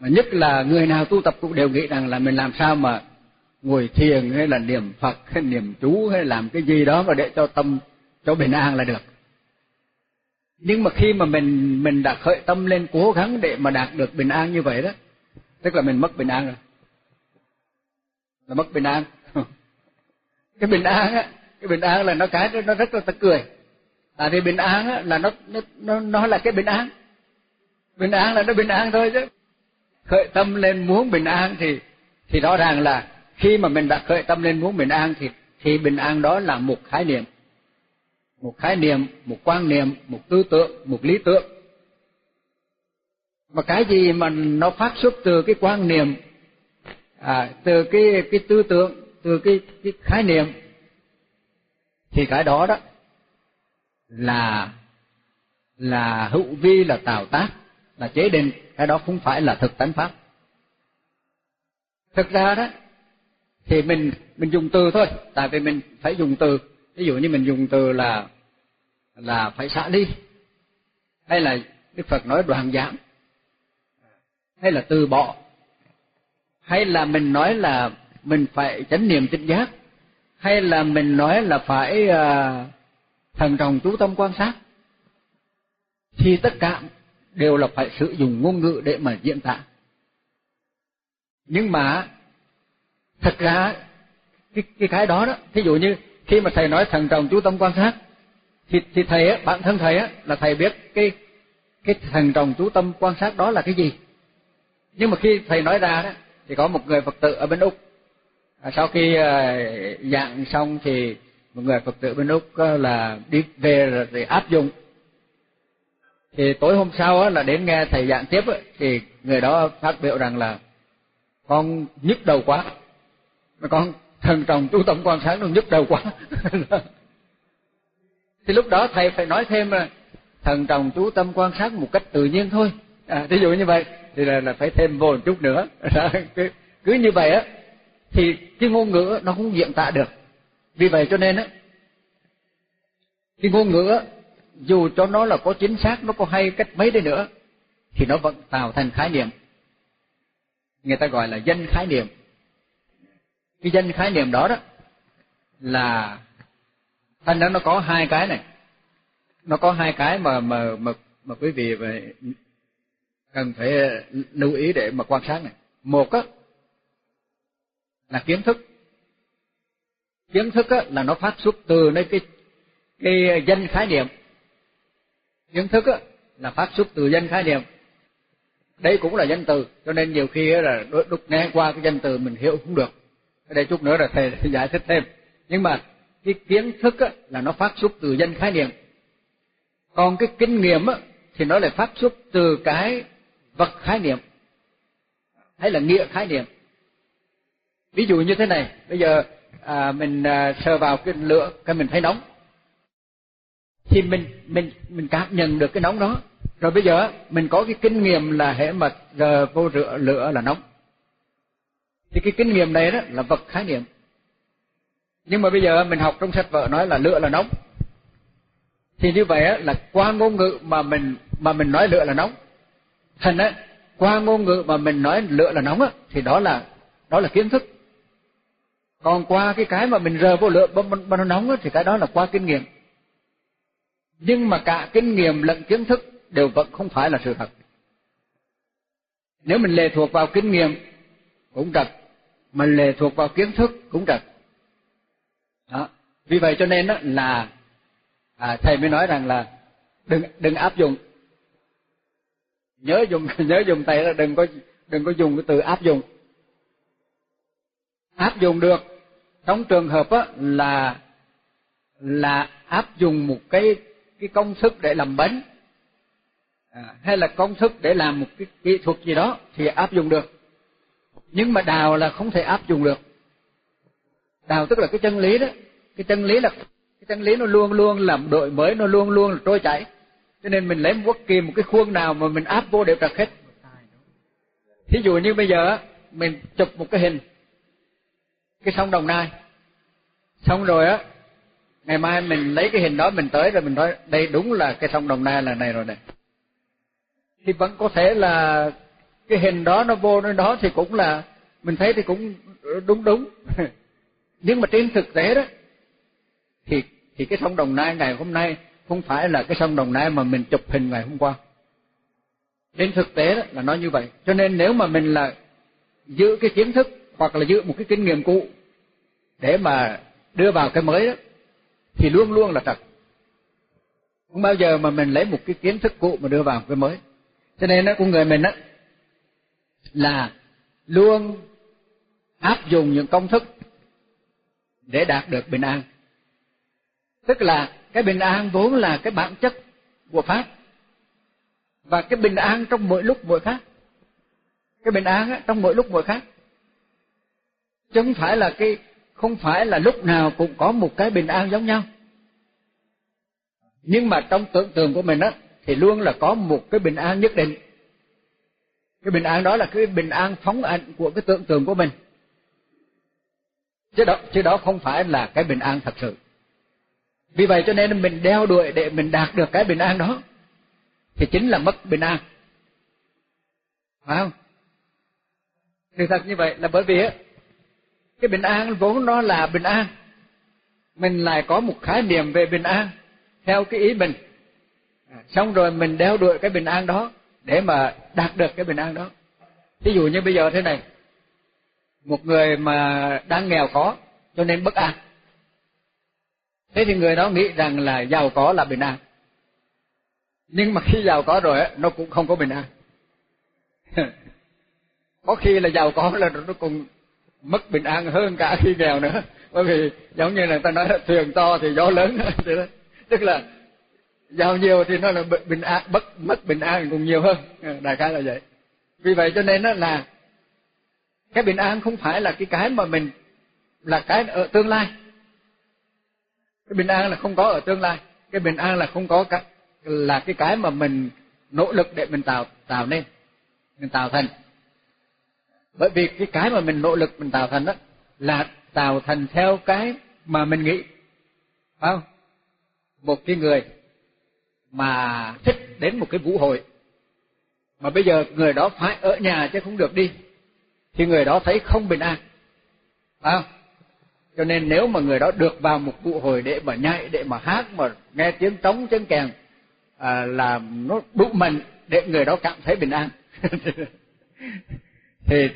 mà nhất là người nào tu tập cũng đều nghĩ rằng là mình làm sao mà ngồi thiền hay là niệm Phật hay niệm chú hay làm cái gì đó mà để cho tâm, cho bình an là được. Nhưng mà khi mà mình mình đã khởi tâm lên cố gắng để mà đạt được bình an như vậy đó, tức là mình mất bình an rồi. Là mất bình an. *laughs* Cái bình an á, cái bình an là nó cái nó rất là ta cười. Tại vì bình an á là nó nó nó là cái bình an. Bình an là nó bình an thôi chứ khởi tâm lên muốn bình an thì thì rõ ràng là khi mà mình đã khởi tâm lên muốn bình an thì thì bình an đó là một khái niệm. Một khái niệm một quan niệm một tư tưởng một lý tưởng. Mà cái gì mà nó phát xuất từ cái quan niệm à, từ cái cái tư tưởng từ cái cái khái niệm thì cái đó đó là là hữu vi là tạo tác là chế định cái đó không phải là thực tánh pháp. Thực ra đó thì mình mình dùng từ thôi. Tại vì mình phải dùng từ. Ví dụ như mình dùng từ là là phải xả ly hay là đức phật nói đoàn giảm hay là từ bỏ. Hay là mình nói là mình phải chánh niệm tinh giác. Hay là mình nói là phải uh, thần trọng chú tâm quan sát. Thì tất cả đều là phải sử dụng ngôn ngữ để mà diễn tả. Nhưng mà thật ra cái cái cái đó đó ví dụ như khi mà thầy nói thần trọng chú tâm quan sát thì thì thầy á bản thân thầy á là thầy biết cái cái thần trọng chú tâm quan sát đó là cái gì. Nhưng mà khi thầy nói ra đó thì có một người phật tử ở bên úc. À, sau khi à, giảng xong thì một người phật tử bên úc là đi về rồi áp dụng thì tối hôm sau á là đến nghe thầy giảng tiếp á, thì người đó phát biểu rằng là con nhức đầu quá. Con thần trọng chú tâm quan sát nó nhức đầu quá. *laughs* Thì lúc đó thầy phải nói thêm là thần trọng chú tâm quan sát một cách tự nhiên thôi. À, ví dụ như vậy thì là, là phải thêm vô một chút nữa. *laughs* Cứ, cứ như vậy á thì cái ngôn ngữ nó không diễn tả được. Vì vậy cho nên á cái ngôn ngữ dù cho nó là có chính xác, nó có hay cách mấy đi nữa, thì nó vẫn tạo thành khái niệm. Người ta gọi là danh khái niệm. Cái danh khái niệm đó đó là thành ra nó có hai cái này. Nó có hai cái mà mà mà mà quý vị về cần phải lưu ý để mà quan sát này. Một á, là kiến thức. Kiến thức á là nó phát xuất từ nơi cái cái danh khái niệm kiến thức á là phát xuất từ danh khái niệm. Đây cũng là danh từ cho nên nhiều khi là đúc nghe qua cái danh từ mình hiểu không được. Ở đây chút nữa là thầy giải thích thêm. Nhưng mà cái kiến thức á, là nó phát xuất từ danh khái niệm. Còn cái kinh nghiệm á, thì nó lại phát xuất từ cái vật khái niệm hay là nghĩa khái niệm. Ví dụ như thế này bây giờ à, mình à, sờ vào cái lửa cái mình thấy nóng thì mình mình mình cảm nhận được cái nóng đó. Rồi bây giờ mình có cái kinh nghiệm là hệ mật giờ vô rửa, lửa là nóng. Thì cái kinh nghiệm này đó là vật khái niệm. Nhưng mà bây giờ mình học trong sách vở nói là lửa là nóng. Thì như vậy là qua ngôn ngữ mà mình mà mình nói lửa là nóng. Thành á, qua ngôn ngữ mà mình nói lửa là nóng á, thì đó là đó là kiến thức. Còn qua cái cái mà mình rờ vô lửa mà nó nóng á, thì cái đó là qua kinh nghiệm nhưng mà cả kinh nghiệm lẫn kiến thức đều vẫn không phải là sự thật. Nếu mình lệ thuộc vào kinh nghiệm cũng trật mình lệ thuộc vào kiến thức cũng trật. Đó. Vì vậy cho nên đó là à, thầy mới nói rằng là đừng đừng áp dụng. Nhớ dùng *laughs* nhớ dùng tay là đừng có đừng có dùng cái từ áp dụng. Áp dụng được. Trong trường hợp á là là áp dụng một cái cái công thức để làm bánh. À, hay là công thức để làm một cái kỹ thuật gì đó thì áp dụng được. Nhưng mà đào là không thể áp dụng được. Đào tức là cái chân lý đó. Cái chân lý là cái chân lý nó luôn luôn làm đổi mới nó luôn luôn là trôi chảy. Cho nên mình lấy bất kỳ một cái khuôn nào mà mình áp vô đều trật hết. Thí dụ như bây giờ mình chụp một cái hình. Cái sông đồng nai. Xong rồi á ngày mai mình lấy cái hình đó mình tới rồi mình nói, đây đúng là cái sông đồng nai là này rồi này thì vẫn có thể là cái hình đó nó vô nơi đó thì cũng là, mình thấy thì cũng đúng đúng *laughs* nhưng mà trên thực tế đó, thì thì cái sông Đồng Nai ngày hôm nay không phải là cái sông Đồng Nai mà mình chụp hình ngày hôm qua. Trên thực tế đó là nó như vậy. Cho nên nếu mà mình là giữ cái kiến thức hoặc là giữ một cái kinh nghiệm cũ để mà đưa vào cái mới đó thì luôn luôn là thật. Không bao giờ mà mình lấy một cái kiến thức cũ mà đưa vào cái mới. Cho nên nó con người mình á là luôn áp dụng những công thức để đạt được bình an tức là cái bình an vốn là cái bản chất của pháp và cái bình an trong mỗi lúc mỗi khác cái bình an á, trong mỗi lúc mỗi khác chứ không phải là cái không phải là lúc nào cũng có một cái bình an giống nhau. Nhưng mà trong tưởng tượng của mình á, thì luôn là có một cái bình an nhất định. Cái bình an đó là cái bình an phóng ảnh của cái tưởng tượng của mình. Chứ đó chứ đó không phải là cái bình an thật sự. Vì vậy cho nên mình đeo đuổi để mình đạt được cái bình an đó, thì chính là mất bình an. Phải không? Sự thật như vậy là bởi vì cái bình an vốn nó là bình an. Mình lại có một khái niệm về bình an, theo cái ý mình. À, xong rồi mình đeo đuổi cái bình an đó để mà đạt được cái bình an đó. Ví dụ như bây giờ thế này, một người mà đang nghèo khó, cho nên bất an. Thế thì người đó nghĩ rằng là giàu có là bình an. Nhưng mà khi giàu có rồi nó cũng không có bình an. *laughs* Có khi là giàu có là nó cũng mất bình an hơn cả khi nghèo nữa. Bởi vì giống như là người ta nói là thuyền to thì gió lớn tức là giàu nhiều thì nó là bình an, bất, mất bình an cũng nhiều hơn. Ừ, đại khái là vậy. Vì vậy cho nên đó là cái bình an không phải là cái cái mà mình là cái ở tương lai. Cái bình an là không có ở tương lai. Cái bình an là không có cái là cái cái mà mình nỗ lực để mình tạo tạo nên, mình tạo thành bởi vì cái cái mà mình nỗ lực mình tạo thành đó là tạo thành theo cái mà mình nghĩ. Phải không? Một cái người mà thích đến một cái vũ hội mà bây giờ người đó phải ở nhà chứ không được đi thì người đó thấy không bình an. Phải không? Cho nên nếu mà người đó được vào một vụ hội để mà nhảy để mà hát mà nghe tiếng trống tiếng kèn à, là nó đủ mạnh để người đó cảm thấy bình an. *laughs* thì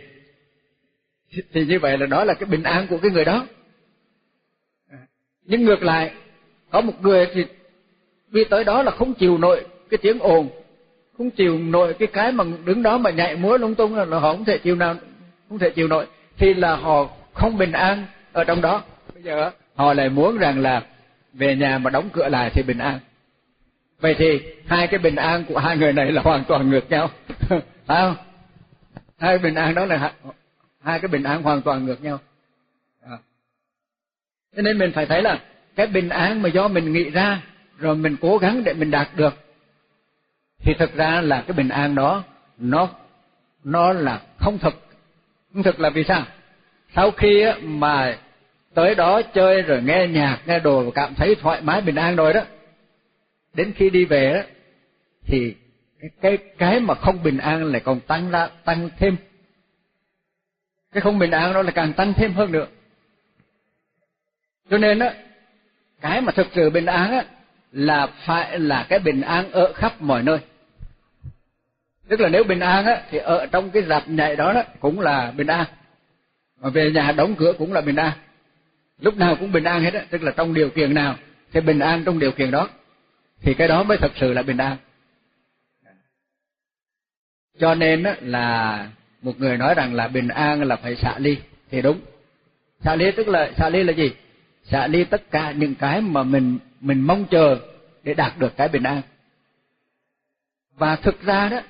thì như vậy là đó là cái bình an của cái người đó. Nhưng ngược lại, có một người thì đi tới đó là không chịu nổi cái tiếng ồn, không chịu nổi cái cái mà đứng đó mà nhảy múa lung tung là họ không thể chịu nào, không thể chịu nổi. Thì là họ không bình an ở trong đó. Bây giờ họ lại muốn rằng là về nhà mà đóng cửa lại thì bình an. Vậy thì hai cái bình an của hai người này là hoàn toàn ngược nhau. *laughs* Phải không? Hai bình an đó là hai, cái bình an hoàn toàn ngược nhau. À. cho nên mình phải thấy là cái bình an mà do mình nghĩ ra rồi mình cố gắng để mình đạt được thì thực ra là cái bình an đó nó nó là không thực. Không thực là vì sao? Sau khi mà tới đó chơi rồi nghe nhạc nghe đồ cảm thấy thoải mái bình an rồi đó đến khi đi về đó thì cái cái mà không bình an lại còn tăng ra, tăng thêm. Cái không bình an đó là càng tăng thêm hơn nữa. Cho nên á, cái mà thực sự bình an á, là phải là cái bình an ở khắp mọi nơi. Tức là nếu bình an á, thì ở trong cái dạp nhảy đó đó cũng là bình an. Mà về nhà đóng cửa cũng là bình an. Lúc nào cũng bình an hết á, tức là trong điều kiện nào thì bình an trong điều kiện đó. Thì cái đó mới thật sự là bình an cho nên á là một người nói rằng là bình an là phải xả ly thì đúng. Xả ly tức là xả ly là gì? Xả ly tất cả những cái mà mình mình mong chờ để đạt được cái bình an. Và thực ra đó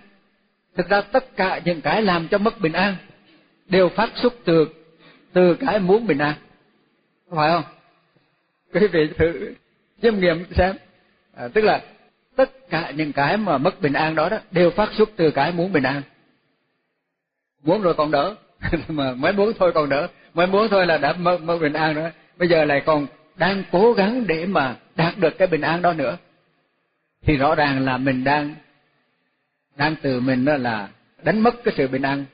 thực ra tất cả những cái làm cho mất bình an đều phát xuất từ từ cái muốn bình an. Phải không? Quý vị thử chiêm nghiệm xem. À, tức là tất cả những cái mà mất bình an đó đó đều phát xuất từ cái muốn bình an. Muốn rồi còn đỡ. *laughs* Mà mới muốn thôi còn đỡ. Mới muốn thôi là đã mất, mất bình an rồi. Bây giờ lại còn đang cố gắng để mà đạt được cái bình an đó nữa. Thì rõ ràng là mình đang đang từ mình đó là đánh mất cái sự bình an.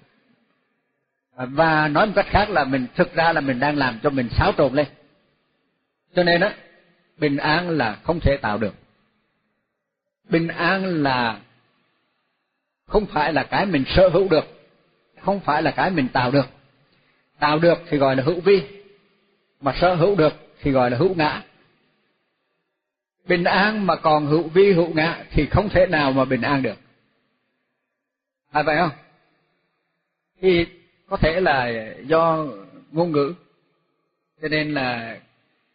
Và nói một cách khác là mình thực ra là mình đang làm cho mình xáo trộn lên. Cho nên đó bình an là không thể tạo được bình an là không phải là cái mình sở hữu được không phải là cái mình tạo được. Tạo được thì gọi là hữu vi mà sở hữu được thì gọi là hữu ngã. Bình an mà còn hữu vi hữu ngã thì không thể nào mà bình an được. Phải vậy không? Thì có thể là do ngôn ngữ cho nên là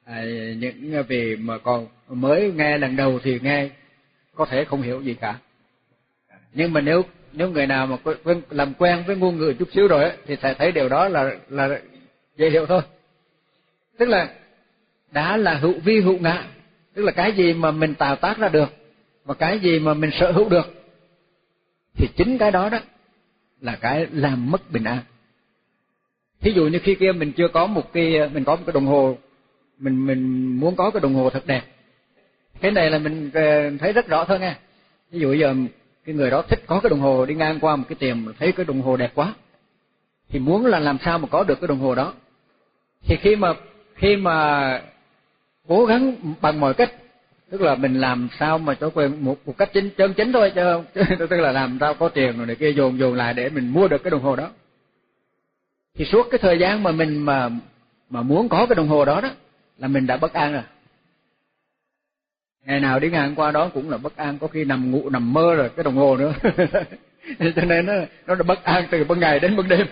à, những vị mà còn mới nghe lần đầu thì nghe có thể không hiểu gì cả. Nhưng mà nếu nếu người nào mà quen, làm quen với ngôn ngữ chút xíu rồi ấy, thì sẽ thấy điều đó là là dễ hiểu thôi. Tức là đã là hữu vi hữu ngã. Tức là cái gì mà mình tạo tác ra được và cái gì mà mình sở hữu được thì chính cái đó đó là cái làm mất bình an. Thí dụ như khi kia mình chưa có một cái mình có một cái đồng hồ mình mình muốn có cái đồng hồ thật đẹp cái này là mình ờ, thấy rất rõ thôi nghe. Ví dụ giờ cái người đó thích có cái đồng hồ đi ngang qua một cái tiệm thấy cái đồng hồ đẹp quá, thì muốn là làm sao mà có được cái đồng hồ đó? Thì khi mà khi mà cố gắng bằng mọi cách, tức là mình làm sao mà cho quyền một một cách chính, chân chính thôi chứ *laughs* tức là làm sao có tiền rồi này kia dồn dồn lại để mình mua được cái đồng hồ đó. Thì suốt cái thời gian mà mình mà mà muốn có cái đồng hồ đó đó, là mình đã bất an rồi ngày nào đi ngang qua đó cũng là bất an, có khi nằm ngủ, nằm mơ rồi, cái đồng hồ nữa. *laughs* Cho nên nó nó là bất an từ ban ngày đến ban đêm.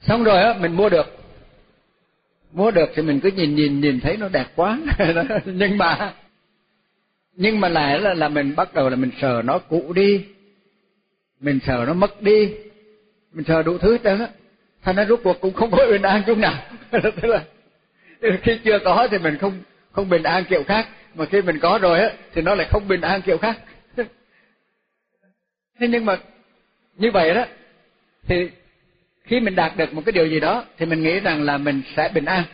Xong rồi á, mình mua được. Mua được thì mình cứ nhìn nhìn nhìn thấy nó đẹp quá. *laughs* Nhưng mà nhưng mà lại là là mình bắt đầu là mình sờ nó cũ đi. Mình sờ nó mất đi. Mình sờ đủ thứ đó thành nó rút cuộc cũng không có bình an chút nào. *laughs* Tức là, khi chưa có thì mình không không bình an kiểu khác mà khi mình có rồi á, thì nó lại không bình an kiểu khác. Thế nhưng mà như vậy đó, thì khi mình đạt được một cái điều gì đó, thì mình nghĩ rằng là mình sẽ bình an.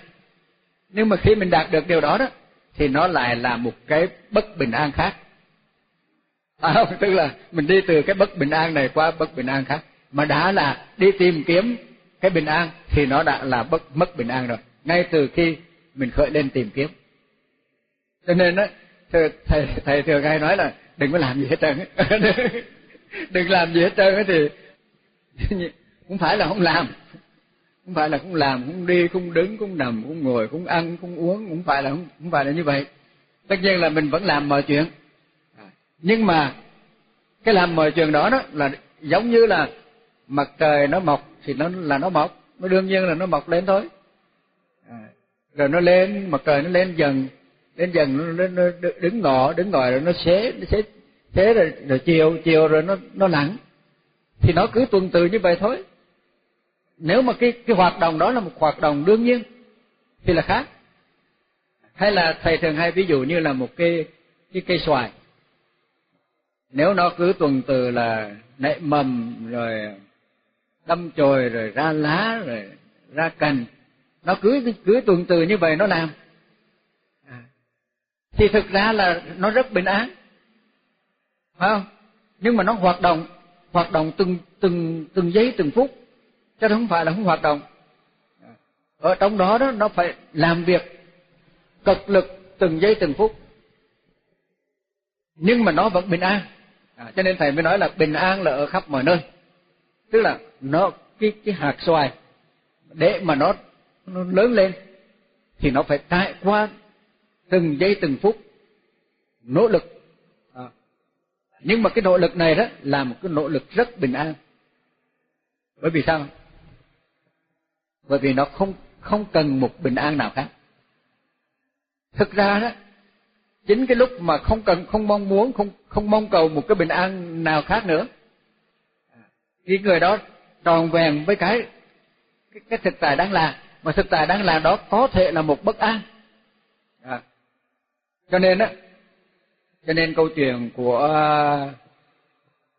Nhưng mà khi mình đạt được điều đó đó, thì nó lại là một cái bất bình an khác. À không, tức là mình đi từ cái bất bình an này qua bất bình an khác. Mà đã là đi tìm kiếm cái bình an, thì nó đã là bất, mất bình an rồi. Ngay từ khi mình khởi lên tìm kiếm cho nên á thầy thầy thầy thường hay nói là đừng có làm gì hết trơn *laughs* đừng làm gì hết trơn thì *laughs* cũng phải là không làm. Không phải là không làm không đi không đứng không nằm không ngồi không ăn không uống cũng phải là không, không phải là như vậy. Tất nhiên là mình vẫn làm mọi chuyện. Nhưng mà cái làm mọi chuyện đó đó là giống như là mặt trời nó mọc thì nó là nó mọc. Nó đương nhiên là nó mọc lên thôi. À, rồi nó lên mặt trời nó lên dần đến dần nó, nó đứng ngọ đứng ngồi rồi nó xế nó xế xế rồi, rồi chiều chiều rồi nó nó nặng. Thì nó cứ tuần tự như vậy thôi. Nếu mà cái cái hoạt động đó là một hoạt động đương nhiên thì là khác. Hay là thầy thường hay ví dụ như là một cái cái cây xoài. Nếu nó cứ tuần tự là nảy mầm rồi đâm chồi rồi ra lá rồi ra cành nó cứ cứ tuần tự như vậy nó làm thì thực ra là nó rất bình an. Phải không? Nhưng mà nó hoạt động hoạt động từng từng từng giây từng phút. Chứ không phải là không hoạt động. Ở trong đó đó nó phải làm việc cực lực từng giây từng phút. Nhưng mà nó vẫn bình an. À, cho nên thầy mới nói là bình an là ở khắp mọi nơi. Tức là nó cái cái hạt xoài để mà nó nó lớn lên thì nó phải trải qua từng giây từng phút nỗ lực à. nhưng mà cái nỗ lực này đó là một cái nỗ lực rất bình an bởi vì sao bởi vì nó không không cần một bình an nào khác thực ra đó chính cái lúc mà không cần không mong muốn không không mong cầu một cái bình an nào khác nữa thì người đó tròn vẹn với cái cái, cái thực tại đang là mà thực tại đang là đó có thể là một bất an cho nên á, cho nên câu chuyện của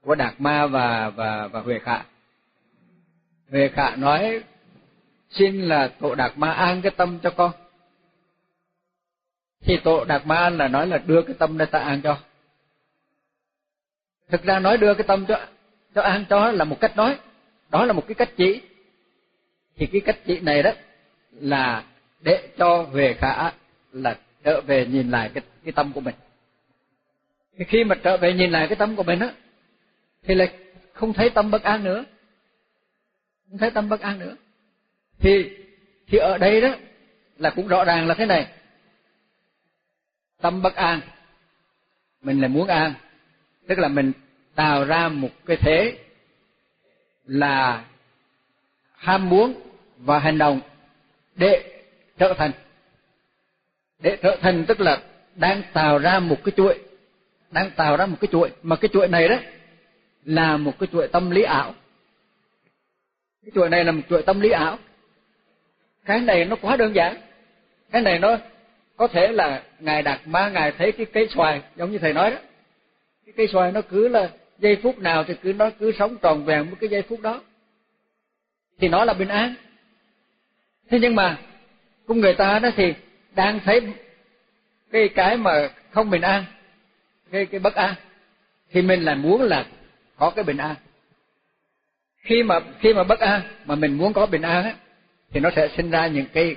của đạt ma và và và huệ khả huệ khả nói, xin là tổ đạt ma an cái tâm cho con. Thì tổ đạt ma an là nói là đưa cái tâm ra ta an cho. Thực ra nói đưa cái tâm cho cho an cho là một cách nói. Đó là một cái cách chỉ. Thì cái cách chỉ này đó là để cho huệ khả là trở về nhìn lại cái cái tâm của mình. Thì khi mà trở về nhìn lại cái tâm của mình á, thì lại không thấy tâm bất an nữa. Không thấy tâm bất an nữa. Thì thì ở đây đó là cũng rõ ràng là thế này. Tâm bất an, mình là muốn an. Tức là mình tạo ra một cái thế là ham muốn và hành động để trở thành để trở thành tức là đang tạo ra một cái chuỗi, đang tạo ra một cái chuỗi. Mà cái chuỗi này đó là một cái chuỗi tâm lý ảo. Cái chuỗi này là một chuỗi tâm lý ảo. Cái này nó quá đơn giản. Cái này nó có thể là ngài đạt ma, ngài thấy cái cây xoài, giống như thầy nói đó. Cái cây xoài nó cứ là giây phút nào thì cứ nó cứ sống tròn vẹn với cái giây phút đó. Thì nó là bình an. Thế nhưng mà, con người ta đó thì đang thấy cái cái mà không bình an, cái cái bất an, thì mình là muốn là có cái bình an. Khi mà khi mà bất an, mà mình muốn có bình an á, thì nó sẽ sinh ra những cái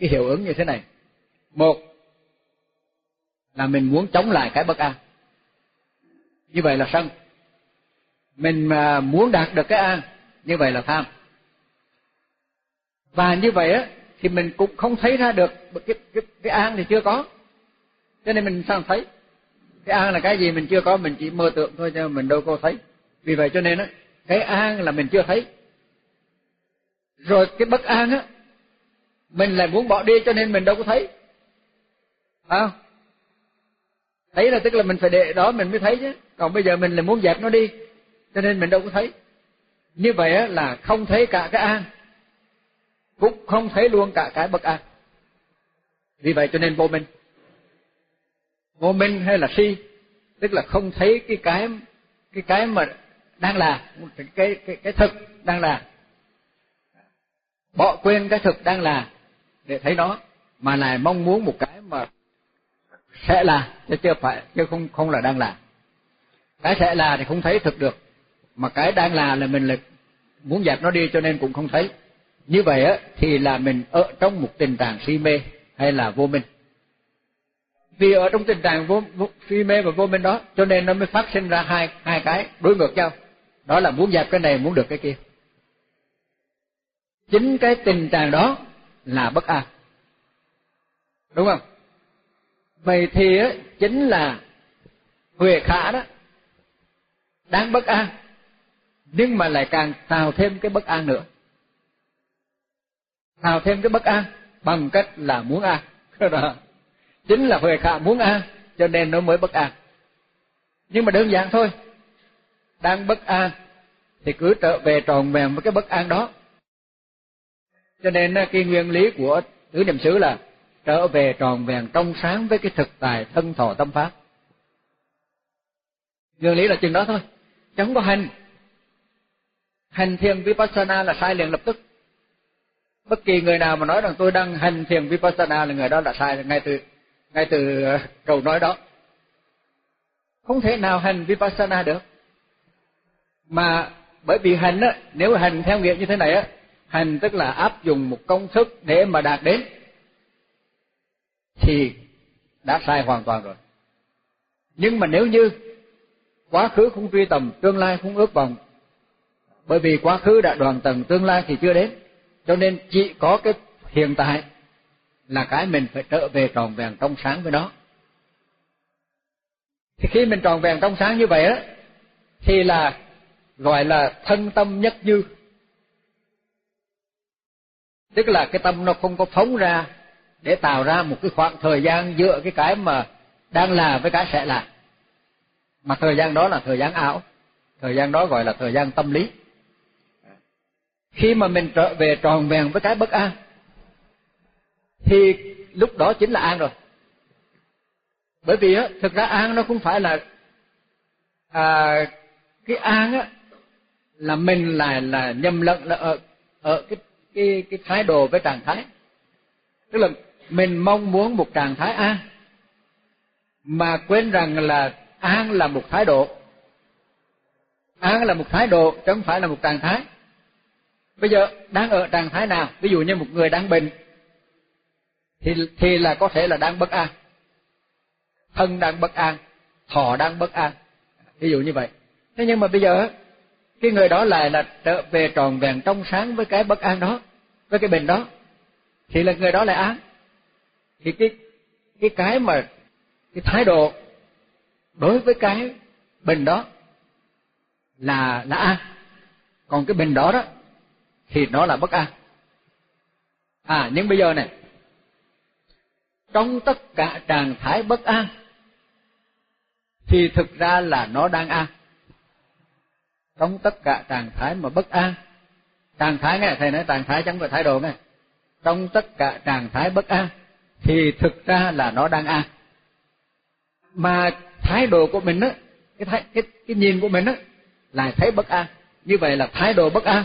cái hiệu ứng như thế này. Một là mình muốn chống lại cái bất an. Như vậy là sân mình mà muốn đạt được cái an, như vậy là tham. Và như vậy á thì mình cũng không thấy ra được. Cái cái, cái an thì chưa có. Cho nên mình sao thấy? Cái an là cái gì mình chưa có mình chỉ mơ tưởng thôi chứ mình đâu có thấy. Vì vậy cho nên á cái an là mình chưa thấy. Rồi cái bất an á mình lại muốn bỏ đi cho nên mình đâu có thấy. Phải không? Thấy là tức là mình phải để đó mình mới thấy chứ. Còn bây giờ mình lại muốn dẹp nó đi cho nên mình đâu có thấy. Như vậy á là không thấy cả cái an cũng không thấy luôn cả cái bất an. Vì vậy cho nên vô minh. Vô minh hay là si, tức là không thấy cái cái cái cái mà đang là, cái cái cái thực đang là. Bỏ quên cái thực đang là để thấy nó, mà lại mong muốn một cái mà sẽ là, chứ chưa phải, chứ không không là đang là. Cái sẽ là thì không thấy thực được, mà cái đang là là mình là muốn dẹp nó đi cho nên cũng không thấy như vậy á thì là mình ở trong một tình trạng si mê hay là vô minh? Vì ở trong tình trạng vô, vô si mê và vô minh đó cho nên nó mới phát sinh ra hai hai cái đối ngược nhau. Đó là muốn dẹp cái này muốn được cái kia. Chính cái tình trạng đó là bất an. Đúng không? Vậy thì á chính là huệ khả đó đang bất an. Nhưng mà lại càng tạo thêm cái bất an nữa tạo thêm cái bất an bằng cách là muốn an *laughs* đó. Chính là huệ khả muốn an cho nên nó mới bất an nhưng mà đơn giản thôi. Đang bất an thì cứ trở về tròn vẹn với cái bất an đó. Cho nên à, cái nguyên lý của tứ niệm xứ là trở về tròn vẹn trong sáng với cái thực tài thân thọ tâm pháp. Nguyên lý là chừng đó thôi. Chẳng có hành. Hành thiền vipassana là sai liền lập tức bất kỳ người nào mà nói rằng tôi đang hành thiền vipassana là người đó đã sai, ngay từ ngay từ ờ, câu nói đó. Không thể nào hành vipassana được. Mà bởi vì hành á, nếu hành theo nghĩa như thế này á, hành tức là áp dụng một công thức để mà đạt đến, thì đã sai hoàn toàn rồi. Nhưng mà nếu như quá khứ không truy tầm, tương lai không ước vọng, bởi vì quá khứ đã đoàn tầng, tương lai thì chưa đến cho nên chỉ có cái hiện tại là cái mình phải trở về tròn vẹn trong sáng với nó. Thì khi mình tròn vẹn trong sáng như vậy đó, thì là gọi là thân tâm nhất như tức là cái tâm nó không có phóng ra để tạo ra một cái khoảng thời gian giữa cái cái mà đang là với cái sẽ là. Mà thời gian đó là thời gian ảo. Thời gian đó gọi là thời gian tâm lý khi mà mình trở về tròn vẹn với cái bất an thì lúc đó chính là an rồi. Bởi vì á thực ra an nó không phải là à, cái an á là mình là là nhầm lẫn là ở ở cái cái cái thái độ với trạng thái. Tức là mình mong muốn một trạng thái an mà quên rằng là an là một thái độ. An là một thái độ chứ không phải là một trạng thái bây giờ đang ở trạng thái nào? Ví dụ như một người đang bệnh, thì thì là có thể là đang bất an. Thân đang bất an, thọ đang bất an. Ví dụ như vậy. Thế nhưng mà bây giờ, cái người đó lại là trở về tròn vẹn trong sáng với cái bất an đó, với cái bệnh đó, thì là người đó lại án thì cái cái cái mà, cái thái độ đối với cái bệnh đó là là an. Còn cái bệnh đó đó thì nó là bất an. À nhưng bây giờ này trong tất cả trạng thái bất an thì thực ra là nó đang an. Trong tất cả trạng thái mà bất an trạng thái nghe thầy nói trạng thái chẳng phải thái độ nghe. Trong tất cả trạng thái bất an thì thực ra là nó đang an. Mà thái độ của mình á cái thái, cái cái nhìn của mình á là thấy bất an. Như vậy là thái độ bất an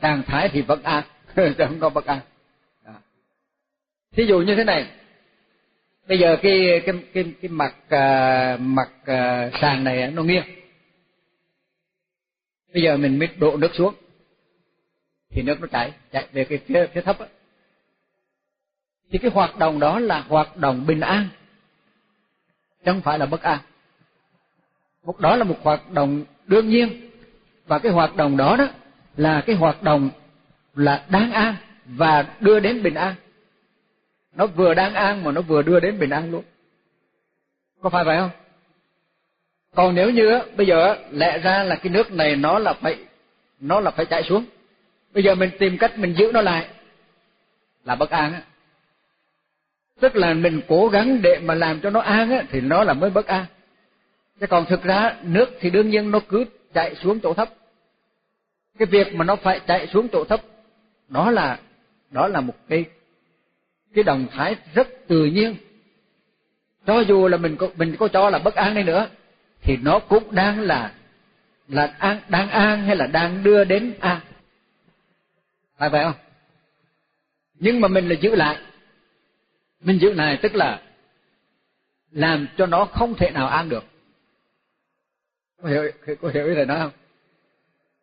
Trạng thái thì bất an. *laughs* Chứ không có bất an. Thí dụ như thế này. Bây giờ cái cái cái cái mặt uh, mặt uh, sàn này nó nghiêng. Bây giờ mình mới đổ nước xuống. Thì nước nó chảy chảy về cái phía phía thấp á. Thì cái hoạt động đó là hoạt động bình an. Chứ không phải là bất an. Một đó là một hoạt động đương nhiên. Và cái hoạt động đó đó là cái hoạt động là đáng an và đưa đến bình an. Nó vừa đáng an mà nó vừa đưa đến bình an luôn. Có phải vậy không? Còn nếu như bây giờ lẽ ra là cái nước này nó là phải, nó là phải chạy xuống. Bây giờ mình tìm cách mình giữ nó lại là bất an á. Tức là mình cố gắng để mà làm cho nó an á, thì nó là mới bất an. Chứ còn thực ra nước thì đương nhiên nó cứ chạy xuống chỗ thấp cái việc mà nó phải chạy xuống chỗ thấp, đó là đó là một cái cái động thái rất tự nhiên. Cho dù là mình có mình có cho là bất an đi nữa, thì nó cũng đang là là an, đang an hay là đang đưa đến an. Phải vậy không? Nhưng mà mình là giữ lại. Mình giữ lại tức là làm cho nó không thể nào an được. Có hiểu có hiểu ý thầy nói không?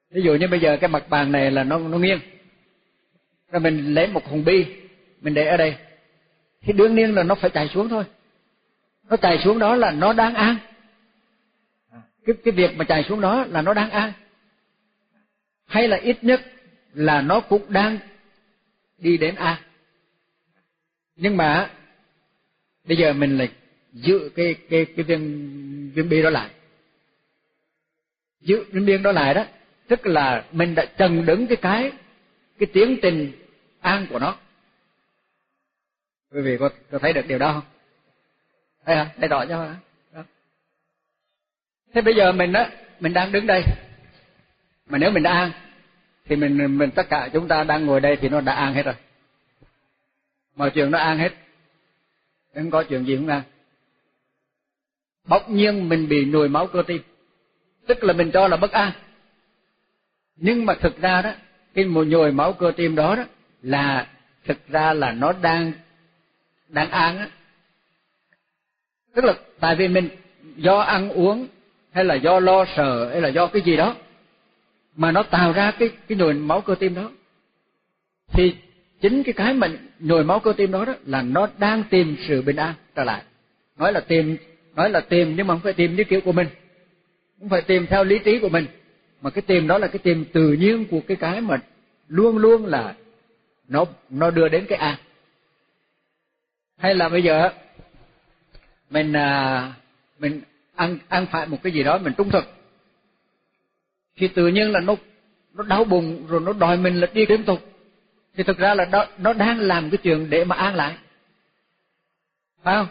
Ví dụ như bây giờ cái mặt bàn này là nó nó nghiêng. Rồi mình lấy một hòn bi, mình để ở đây. Thì đương nhiên là nó phải chạy xuống thôi. Nó chạy xuống đó là nó đang an. Cái cái việc mà chạy xuống đó là nó đang an. Hay là ít nhất là nó cũng đang đi đến an. Nhưng mà bây giờ mình lại giữ cái cái cái viên viên bi đó lại. Giữ viên biên đó lại đó tức là mình đã chần đứng cái cái cái tiến trình an của nó. Quý vị có, có thấy được điều đó không? Thấy không? Đây đỏ chưa? thế bây giờ mình á mình đang đứng đây. Mà nếu mình đã an thì mình mình tất cả chúng ta đang ngồi đây thì nó đã an hết rồi. Mọi chuyện nó an hết. Không có chuyện gì không an bỗng nhiên mình bị nhồi máu cơ tim. Tức là mình cho là bất an nhưng mà thực ra đó, cái một nhồi máu cơ tim đó đó là thực ra là nó đang đang ăn á. Tức là tại vì mình do ăn uống hay là do lo sợ hay là do cái gì đó mà nó tạo ra cái cái nhồi máu cơ tim đó, thì chính cái cái mình nhồi máu cơ tim đó đó là nó đang tìm sự bình an trở lại. Nói là tìm, nói là tìm nhưng mà không phải tìm như kiểu của mình, không phải tìm theo lý trí của mình mà cái tìm đó là cái tìm tự nhiên của cái cái mà luôn luôn là nó nó đưa đến cái an. Hay là bây giờ mình à, mình ăn ăn phải một cái gì đó mình trung thực. Thì tự nhiên là nó nó đau bụng rồi nó đòi mình là đi tiếp tục. Thì thực ra là nó nó đang làm cái chuyện để mà an lại. Phải không?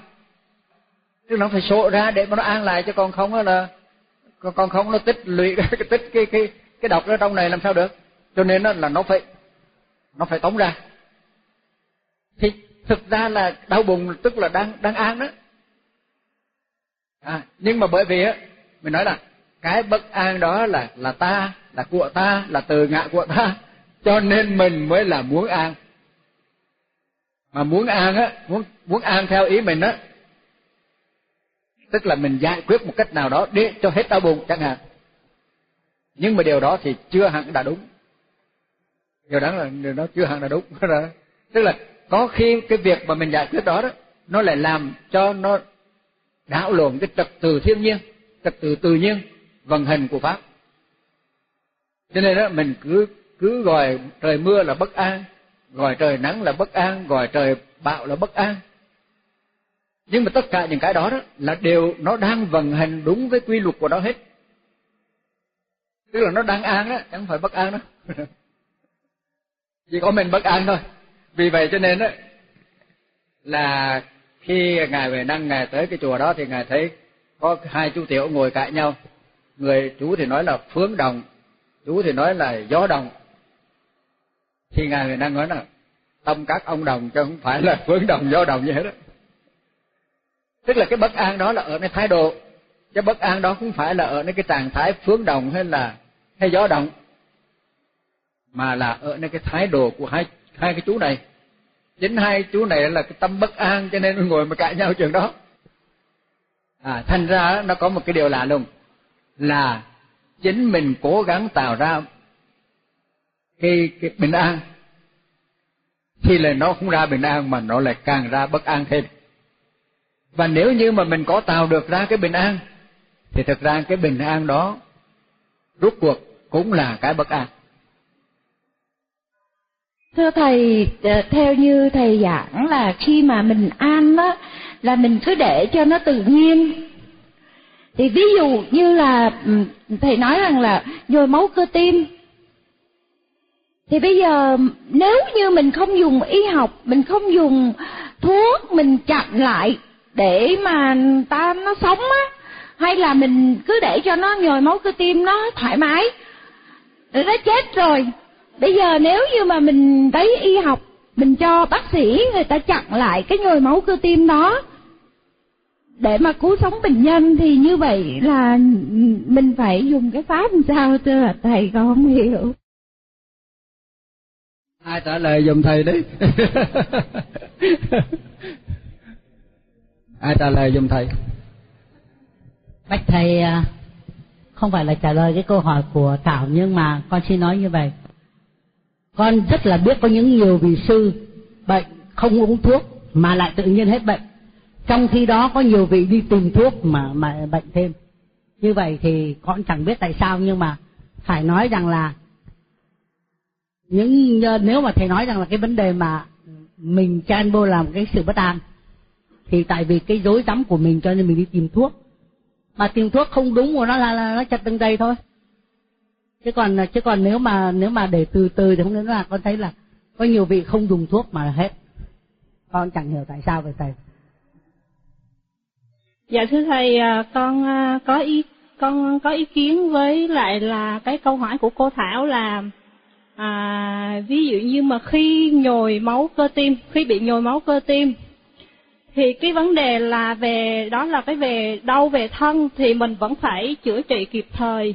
Tức nó phải sổ ra để mà nó an lại chứ còn không là còn không nó tích lũy *laughs* cái tích cái cái cái độc ở trong này làm sao được? Cho nên nó là nó phải nó phải tống ra. Thì thực ra là đau bụng tức là đang đang an đó. À, nhưng mà bởi vì á mình nói là cái bất an đó là là ta là của ta là từ ngã của ta. Cho nên mình mới là muốn an. Mà muốn an á muốn muốn an theo ý mình á tức là mình giải quyết một cách nào đó để cho hết đau bụng chẳng hạn. Nhưng mà điều đó thì chưa hẳn đã đúng. Điều đó là, điều đó chưa hẳn là đúng. *laughs* Tức là có khi cái việc mà mình giải quyết đó đó, nó lại làm cho nó đảo lộn cái trật tự thiên nhiên, trật tự tự nhiên, vận hành của pháp. Cho nên đó, mình cứ cứ gọi trời mưa là bất an, gọi trời nắng là bất an, gọi trời bão là bất an nhưng mà tất cả những cái đó đó là đều nó đang vận hành đúng với quy luật của nó hết. Tức là nó đang an đó, chẳng phải bất an đó. *laughs* Chỉ có mình bất an thôi. Vì vậy cho nên đó, là khi ngài về năng, ngài tới cái chùa đó thì ngài thấy có hai chú tiểu ngồi cãi nhau. Người chú thì nói là phướng đồng, chú thì nói là gió đồng. Thì ngài về năng nói là, tâm các ông đồng chứ không phải là phướng đồng, gió đồng như thế đó tức là cái bất an đó là ở nơi thái độ. Cái bất an đó không phải là ở nơi cái trạng thái phướng đồng hay là, hay gió động, mà là ở nơi cái thái độ của hai hai cái chú này. Chính hai chú này là cái tâm bất an cho nên ngồi mà cãi nhau chuyện đó. À thành ra nó có một cái điều lạ lùng là chính mình cố gắng tạo ra cái cái bình an. Thì là nó không ra bình an mà nó lại càng ra bất an thêm và nếu như mà mình có tạo được ra cái bình an, thì thực ra cái bình an đó rút cuộc cũng là cái bất an. Thưa thầy ờ, theo như thầy giảng là khi mà mình an đó là mình cứ để cho nó tự nhiên. Thì ví dụ như là thầy nói rằng là nhồi máu cơ tim. Thì bây giờ, nếu như mình không dùng y học, mình không dùng thuốc, mình chặn lại để mà ta nó sống á hay là mình cứ để cho nó nhồi máu cơ tim nó thoải mái nó chết rồi. Bây giờ nếu như mà mình thấy y học mình cho bác sĩ người ta chặn lại cái nhồi máu cơ tim đó để mà cứu sống bệnh nhân thì như vậy là mình phải dùng cái pháp làm sao thưa là thầy con không hiểu. Ai trả lời dùm thầy đi *laughs* ai trả lời giùm thầy? Bạch thầy à, không phải là trả lời cái câu hỏi của thảo, nhưng mà con xin nói như vậy. Con rất là biết có những nhiều vị sư bệnh không uống thuốc mà lại tự nhiên hết bệnh. Trong khi đó có nhiều vị đi tìm thuốc mà mà bệnh thêm. Như vậy thì con chẳng biết tại sao, nhưng mà phải nói rằng là những nếu mà thầy nói rằng là cái vấn đề mà mình chen vô làm cái sự bất an thì tại vì cái dối rắm của mình cho nên mình đi tìm thuốc. Mà tìm thuốc không đúng của nó là, là nó chặt từng đây thôi. Chứ còn chứ còn nếu mà nếu mà để từ từ thì không nên là con thấy là có nhiều vị không dùng thuốc mà hết. Con chẳng hiểu tại sao vậy thầy. Dạ thưa thầy à, con à, có ý con có ý kiến với lại là cái câu hỏi của cô thảo là à, ví dụ như mà khi nhồi máu cơ tim khi bị nhồi máu cơ tim thì cái vấn đề là về đó là cái về đau về thân thì mình vẫn phải chữa trị kịp thời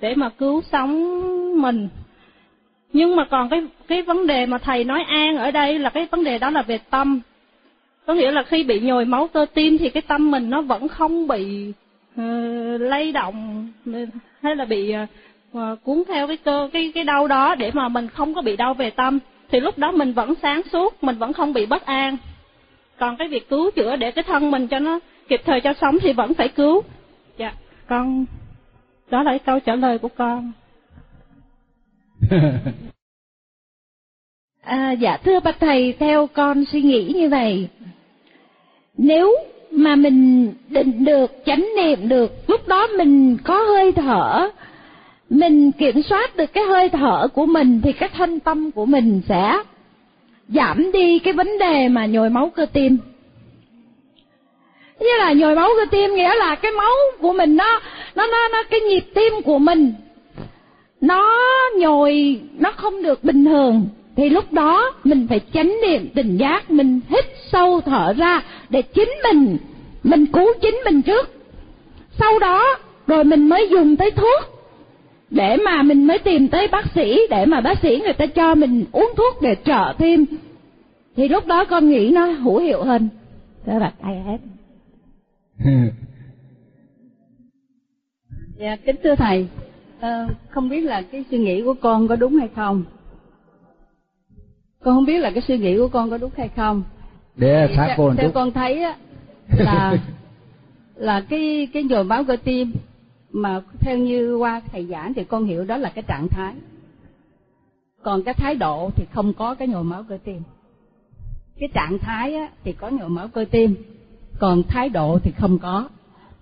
để mà cứu sống mình. Nhưng mà còn cái cái vấn đề mà thầy nói an ở đây là cái vấn đề đó là về tâm. Có nghĩa là khi bị nhồi máu cơ tim thì cái tâm mình nó vẫn không bị uh, lay động hay là bị uh, cuốn theo cái cơ cái cái đau đó để mà mình không có bị đau về tâm. Thì lúc đó mình vẫn sáng suốt mình vẫn không bị bất an còn cái việc cứu chữa để cái thân mình cho nó kịp thời cho sống thì vẫn phải cứu. Dạ. Con đó là câu trả lời của con. *laughs* À, dạ thưa bạch thầy theo con suy nghĩ như vậy. Nếu mà mình định được chánh niệm được lúc đó mình có hơi thở mình kiểm soát được cái hơi thở của mình thì cái thân tâm của mình sẽ giảm đi cái vấn đề mà nhồi máu cơ tim. Như là nhồi máu cơ tim nghĩa là cái máu của mình nó nó nó, nó cái nhịp tim của mình nó nhồi nó không được bình thường. Thì lúc đó mình phải chánh niệm tình giác mình hít sâu thở ra để chính mình mình cứu chính mình trước. Sau đó rồi mình mới dùng tới thuốc để mà mình mới tìm tới bác sĩ để mà bác sĩ người ta cho mình uống thuốc để trợ tim. Thì lúc đó con nghĩ nó hữu hiệu hơn. Đó là ai hết. *laughs* Dạ kính thưa thầy. À, không biết là cái suy nghĩ của con có đúng hay không? Con không biết là cái suy nghĩ của con có đúng hay không? Để theo, theo con thấy á là *laughs* là cái cái nhồi máu cơ tim mà theo như qua thầy giảng thì con hiểu đó là cái trạng thái. Còn cái thái độ thì không có cái nhồi máu cơ tim. Cái trạng thái á, thì có nhồi máu cơ tim còn thái độ thì không có.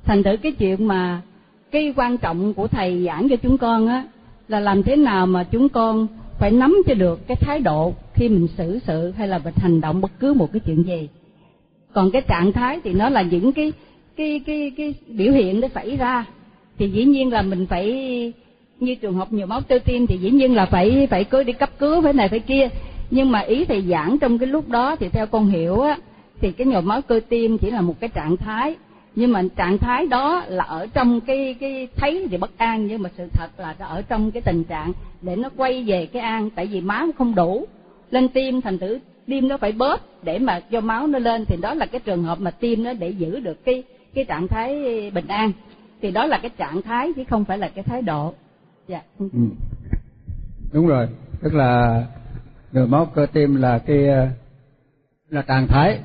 Thành thử cái chuyện mà cái quan trọng của thầy giảng cho chúng con á là làm thế nào mà chúng con phải nắm cho được cái thái độ khi mình xử sự hay là mình hành động bất cứ một cái chuyện gì. Còn cái trạng thái thì nó là những cái cái cái cái biểu hiện nó xảy ra thì dĩ nhiên là mình phải, như trường hợp nhiều máu cơ tim thì dĩ nhiên là phải phải cứ đi cấp cứu, phải này phải kia. Nhưng mà ý thầy giảng trong cái lúc đó thì theo con hiểu á, thì cái nhồi máu cơ tim chỉ là một cái trạng thái. Nhưng mà trạng thái đó là ở trong cái cái thấy thì bất an, nhưng mà sự thật là nó ở trong cái tình trạng để nó quay về cái an, tại vì máu không đủ. Lên tim thành thử tim nó phải bớt để mà cho máu nó lên, thì đó là cái trường hợp mà tim nó để giữ được cái cái trạng thái bình an thì đó là cái trạng thái chứ không phải là cái thái độ dạ ừ. đúng rồi tức là nhồi máu cơ tim là cái là trạng thái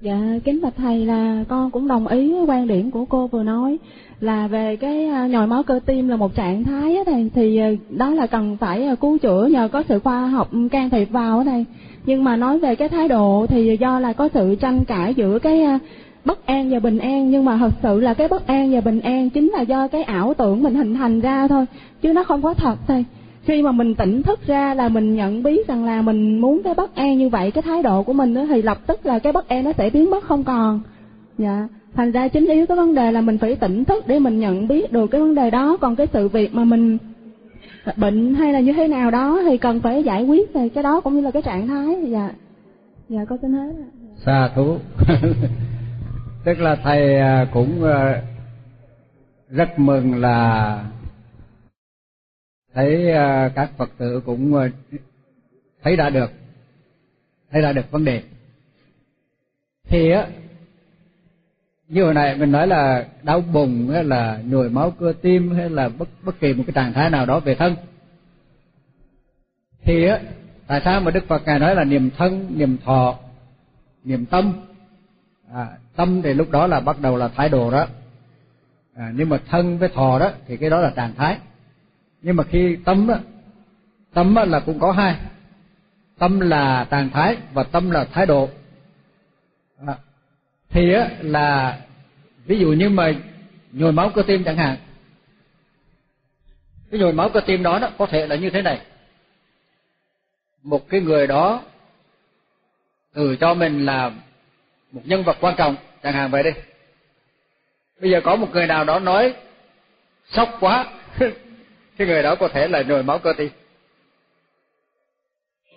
Dạ, kính bạch thầy là con cũng đồng ý với quan điểm của cô vừa nói là về cái à, nhồi máu cơ tim là một trạng thái á thầy thì à, đó là cần phải à, cứu chữa nhờ có sự khoa học can thiệp vào á thầy. Nhưng mà nói về cái thái độ thì do là có sự tranh cãi giữa cái bất an và bình an, nhưng mà thật sự là cái bất an và bình an chính là do cái ảo tưởng mình hình thành ra thôi, chứ nó không có thật thầy khi mà mình tỉnh thức ra là mình nhận biết rằng là mình muốn cái bất an như vậy, cái thái độ của mình đó thì lập tức là cái bất an nó sẽ biến mất không còn. Dạ. Thành ra chính yếu cái vấn đề là mình phải tỉnh thức để mình nhận biết được cái vấn đề đó. Còn cái sự việc mà mình bệnh hay là như thế nào đó thì cần phải giải quyết thì cái đó cũng như là cái trạng thái. Dạ. Dạ có tính hết xa thú. *laughs* tức là thầy à, cũng à, rất mừng là thấy à, các phật tử cũng thấy đã được, thấy đã được vấn đề. Thì á, như hồi nãy mình nói là đau bụng, hay là nhồi máu cơ tim, hay là bất bất kỳ một cái trạng thái nào đó về thân. Thì á, tại sao mà đức phật ngài nói là niềm thân, niềm thọ, niềm tâm? À, tâm thì lúc đó là bắt đầu là thái độ đó. À, nhưng mà thân với thọ đó thì cái đó là trạng thái. Nhưng mà khi tâm á tâm á là cũng có hai. Tâm là trạng thái và tâm là thái độ. À, thì á là ví dụ như mà nhồi máu cơ tim chẳng hạn. Cái nhồi máu cơ tim đó đó có thể là như thế này. Một cái người đó tự cho mình là một nhân vật quan trọng chẳng hạn vậy đi. Bây giờ có một người nào đó nói sốc quá. *laughs* Cái người đó có thể là nhồi máu cơ tim.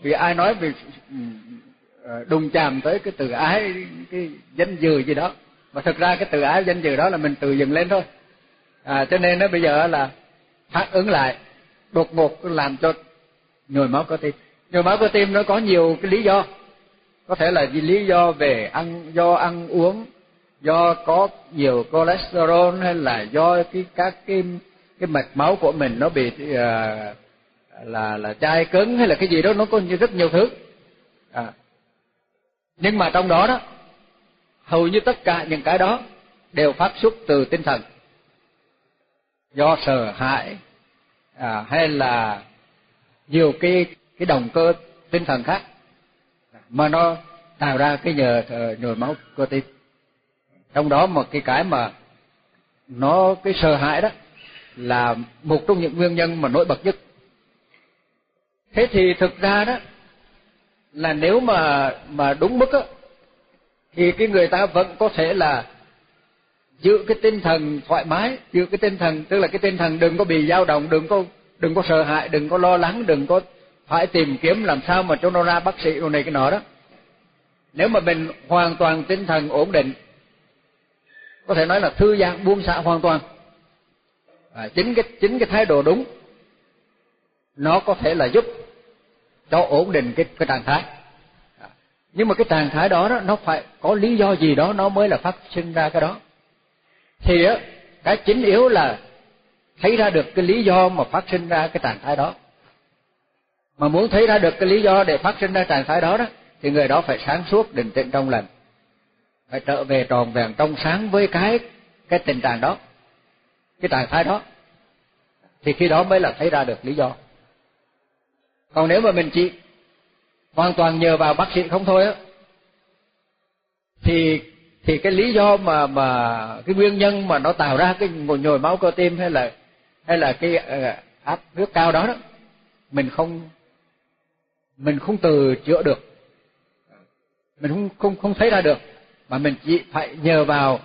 Vì ai nói vì ờ, đùng chạm tới cái từ ái cái danh dự gì đó. Mà thực ra cái từ ái danh dự đó là mình tự dựng lên thôi. À, cho nên nó bây giờ là phản ứng lại đột ngột làm cho nhồi máu cơ tim. Nhồi máu cơ tim nó có nhiều cái lý do có thể là vì lý do về ăn do ăn uống do có nhiều cholesterol hay là do cái các cái cái mạch máu của mình nó bị uh, là là chai cứng hay là cái gì đó nó có như rất nhiều thứ. À. nhưng mà trong đó đó hầu như tất cả những cái đó đều phát xuất từ tinh thần. Do sợ hãi à, hay là nhiều cái cái động cơ tinh thần khác mà nó tạo ra cái nhờ ờ, nhồi máu cơ tim. Trong đó một cái cái mà nó, cái sợ hãi đó là một trong những nguyên nhân mà nổi bật nhất. Thế thì thực ra đó là nếu mà mà đúng mức á, thì cái người ta vẫn có thể là giữ cái tinh thần thoải mái, giữ cái tinh thần, tức là cái tinh thần đừng có bị dao động, đừng có đừng có sợ hãi, đừng có lo lắng, đừng có phải tìm kiếm làm sao mà cho nó ra bác sĩ đồ này cái nọ đó. Nếu mà mình hoàn toàn tinh thần ổn định có thể nói là thư giãn buông xả hoàn toàn. À, chính cái chính cái thái độ đúng nó có thể là giúp cho ổn định cái cái trạng thái. À, nhưng mà cái trạng thái đó, đó nó phải có lý do gì đó nó mới là phát sinh ra cái đó. Thì á cái chính yếu là thấy ra được cái lý do mà phát sinh ra cái trạng thái đó mà muốn thấy ra được cái lý do để phát sinh ra trạng thái đó đó, thì người đó phải sáng suốt định tĩnh trong lành. Phải trở về tròn vẹn trong sáng với cái cái tình trạng đó, cái trạng thái đó. Thì khi đó mới là thấy ra được lý do. Còn nếu mà mình chỉ hoàn toàn nhờ vào bác sĩ không thôi á, thì thì cái lý do mà mà cái nguyên nhân mà nó tạo ra cái nhồi máu cơ tim hay là hay là cái ờ, áp huyết cao đó đó, mình không mình không từ chữa được. Mình không không không thấy ra được. Mà mình chỉ phải nhờ vào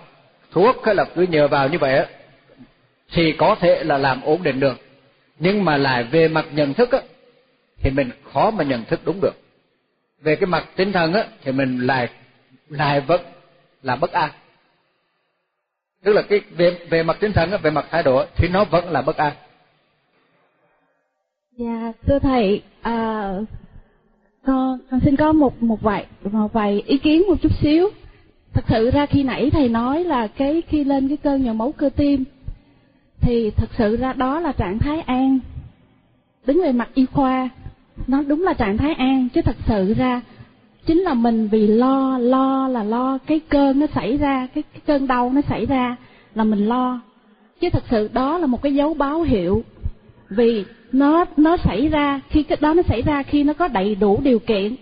thuốc hay là cứ nhờ vào như vậy thì có thể là làm ổn định được. Nhưng mà lại về mặt nhận thức á thì mình khó mà nhận thức đúng được. Về cái mặt tinh thần á thì mình lại lại vẫn là bất an. Tức là cái về về mặt tinh thần á về mặt thái độ thì nó vẫn là bất an. Dạ thưa thầy à, con con xin có một một vài một vài ý kiến một chút xíu. Thật sự ra khi nãy thầy nói là cái khi lên cái cơn nhồi máu cơ tim thì thật sự ra đó là trạng thái an. Đứng về mặt y khoa nó đúng là trạng thái an chứ thật sự ra chính là mình vì lo lo là lo cái cơn nó xảy ra cái, cái cơn đau nó xảy ra là mình lo. Chứ thật sự đó là một cái dấu báo hiệu vì nó nó xảy ra khi cái đó nó xảy ra khi nó có đầy đủ điều kiện.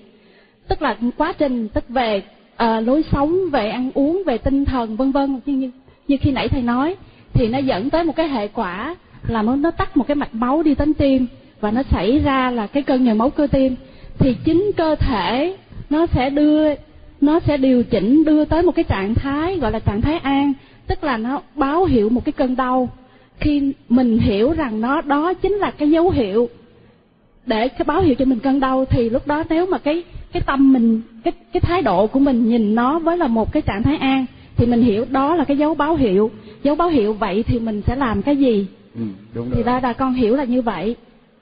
Tức là quá trình tức về à, lối sống về ăn uống về tinh thần vân vân. Như, như khi nãy thầy nói thì nó dẫn tới một cái hệ quả là nó nó tắt một cái mạch máu đi đến tim và nó xảy ra là cái cơn nhồi máu cơ tim. Thì chính cơ thể nó sẽ đưa nó sẽ điều chỉnh đưa tới một cái trạng thái gọi là trạng thái an. Tức là nó báo hiệu một cái cơn đau khi mình hiểu rằng nó đó chính là cái dấu hiệu để cái báo hiệu cho mình cơn đau thì lúc đó nếu mà cái cái tâm mình cái cái thái độ của mình nhìn nó với là một cái trạng thái an thì mình hiểu đó là cái dấu báo hiệu. Dấu báo hiệu vậy thì mình sẽ làm cái gì? Ừ, đúng rồi. thì ra là con hiểu là như vậy.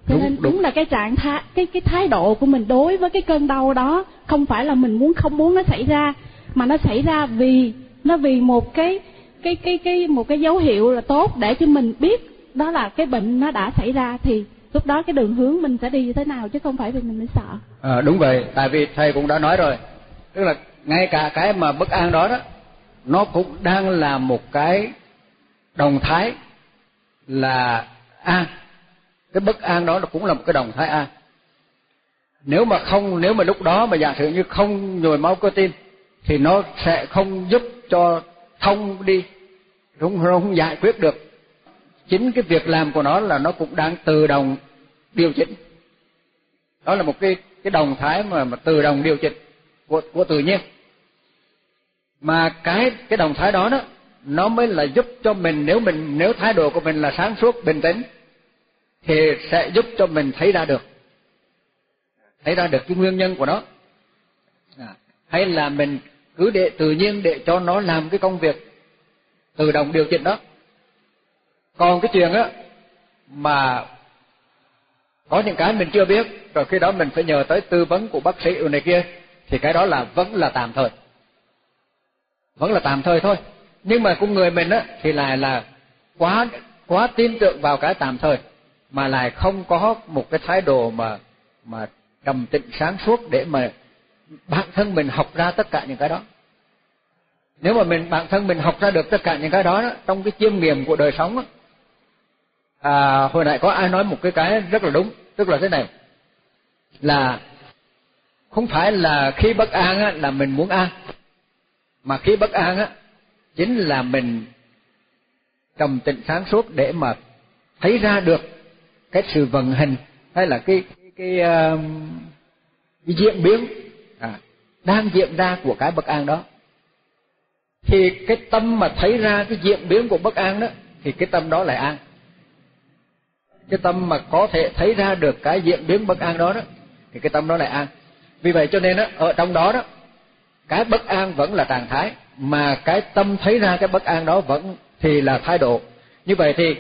Cho đúng, nên đúng, đúng là cái trạng thái cái cái thái độ của mình đối với cái cơn đau đó không phải là mình muốn không muốn nó xảy ra mà nó xảy ra vì nó vì một cái cái cái cái một cái dấu hiệu là tốt để cho mình biết đó là cái bệnh nó đã xảy ra thì lúc đó cái đường hướng mình sẽ đi như thế nào chứ không phải vì mình mới sợ. À, đúng vậy. Tại vì thầy cũng đã nói rồi. Tức là ngay cả cái mà bất an đó đó nó cũng đang là một cái đồng thái là an cái bất an đó nó cũng là một cái đồng thái an nếu mà không nếu mà lúc đó mà giả sử như không nhồi máu cơ tim thì nó sẽ không giúp cho thông đi không không giải quyết được. Chính cái việc làm của nó là nó cũng đang tự động điều chỉnh. Đó là một cái cái đồng thái mà mà tự động điều chỉnh của của tự nhiên. Mà cái cái đồng thái đó đó, nó mới là giúp cho mình, nếu mình, nếu thái độ của mình là sáng suốt, bình tĩnh, thì sẽ giúp cho mình thấy ra được. Thấy ra được cái nguyên nhân của nó. À, hay là mình cứ để tự nhiên để cho nó làm cái công việc tự động điều chỉnh đó. Còn cái chuyện á, mà có những cái mình chưa biết, rồi khi đó mình phải nhờ tới tư vấn của bác sĩ này kia, thì cái đó là vẫn là tạm thời. Vẫn là tạm thời thôi. Nhưng mà con người mình á, thì lại là quá quá tin tưởng vào cái tạm thời, mà lại không có một cái thái độ mà mà trầm tĩnh sáng suốt để mà bản thân mình học ra tất cả những cái đó. Nếu mà mình bản thân mình học ra được tất cả những cái đó, đó trong cái chiêm nghiệm của đời sống đó, à, hồi nãy có ai nói một cái cái rất là đúng tức là thế này là không phải là khi bất an á, là mình muốn an mà khi bất an á chính là mình trầm tĩnh sáng suốt để mà thấy ra được cái sự vận hành hay là cái cái, cái, uh, cái diễn biến đang diễn ra của cái bất an đó. Thì cái tâm mà thấy ra cái diễn biến của bất an đó thì cái tâm đó lại an. Cái tâm mà có thể thấy ra được cái diễn biến bất an đó đó thì cái tâm đó lại an. Vì vậy cho nên đó, ở trong đó đó cái bất an vẫn là trạng thái mà cái tâm thấy ra cái bất an đó vẫn thì là thái độ. Như vậy thì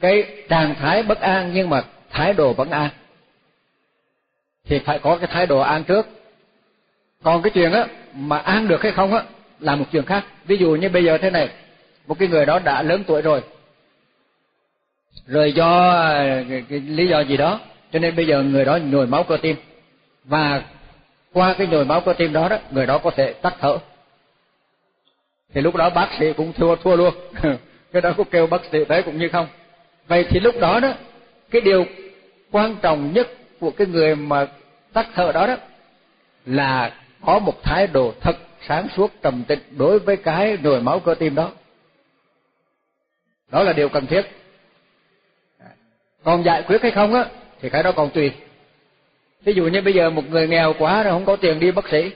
cái trạng thái bất an nhưng mà thái độ vẫn an. Thì phải có cái thái độ an trước còn cái chuyện á mà ăn được hay không á là một chuyện khác. Ví dụ như bây giờ thế này một cái người đó đã lớn tuổi rồi. Rồi do cái, cái lý do gì đó cho nên bây giờ người đó nhồi máu cơ tim. Và qua cái nhồi máu cơ tim đó đó người đó có thể tắt thở. Thì lúc đó bác sĩ cũng thua thua luôn. *laughs* Cái đó có kêu bác sĩ tới cũng như không. Vậy thì lúc đó đó cái điều quan trọng nhất của cái người mà tắt thở đó đó là có một thái độ thật sáng suốt trầm tịnh đối với cái nhồi máu cơ tim đó. Đó là điều cần thiết. Còn giải quyết hay không á thì cái đó còn tùy. Ví dụ như bây giờ một người nghèo quá rồi không có tiền đi bác sĩ.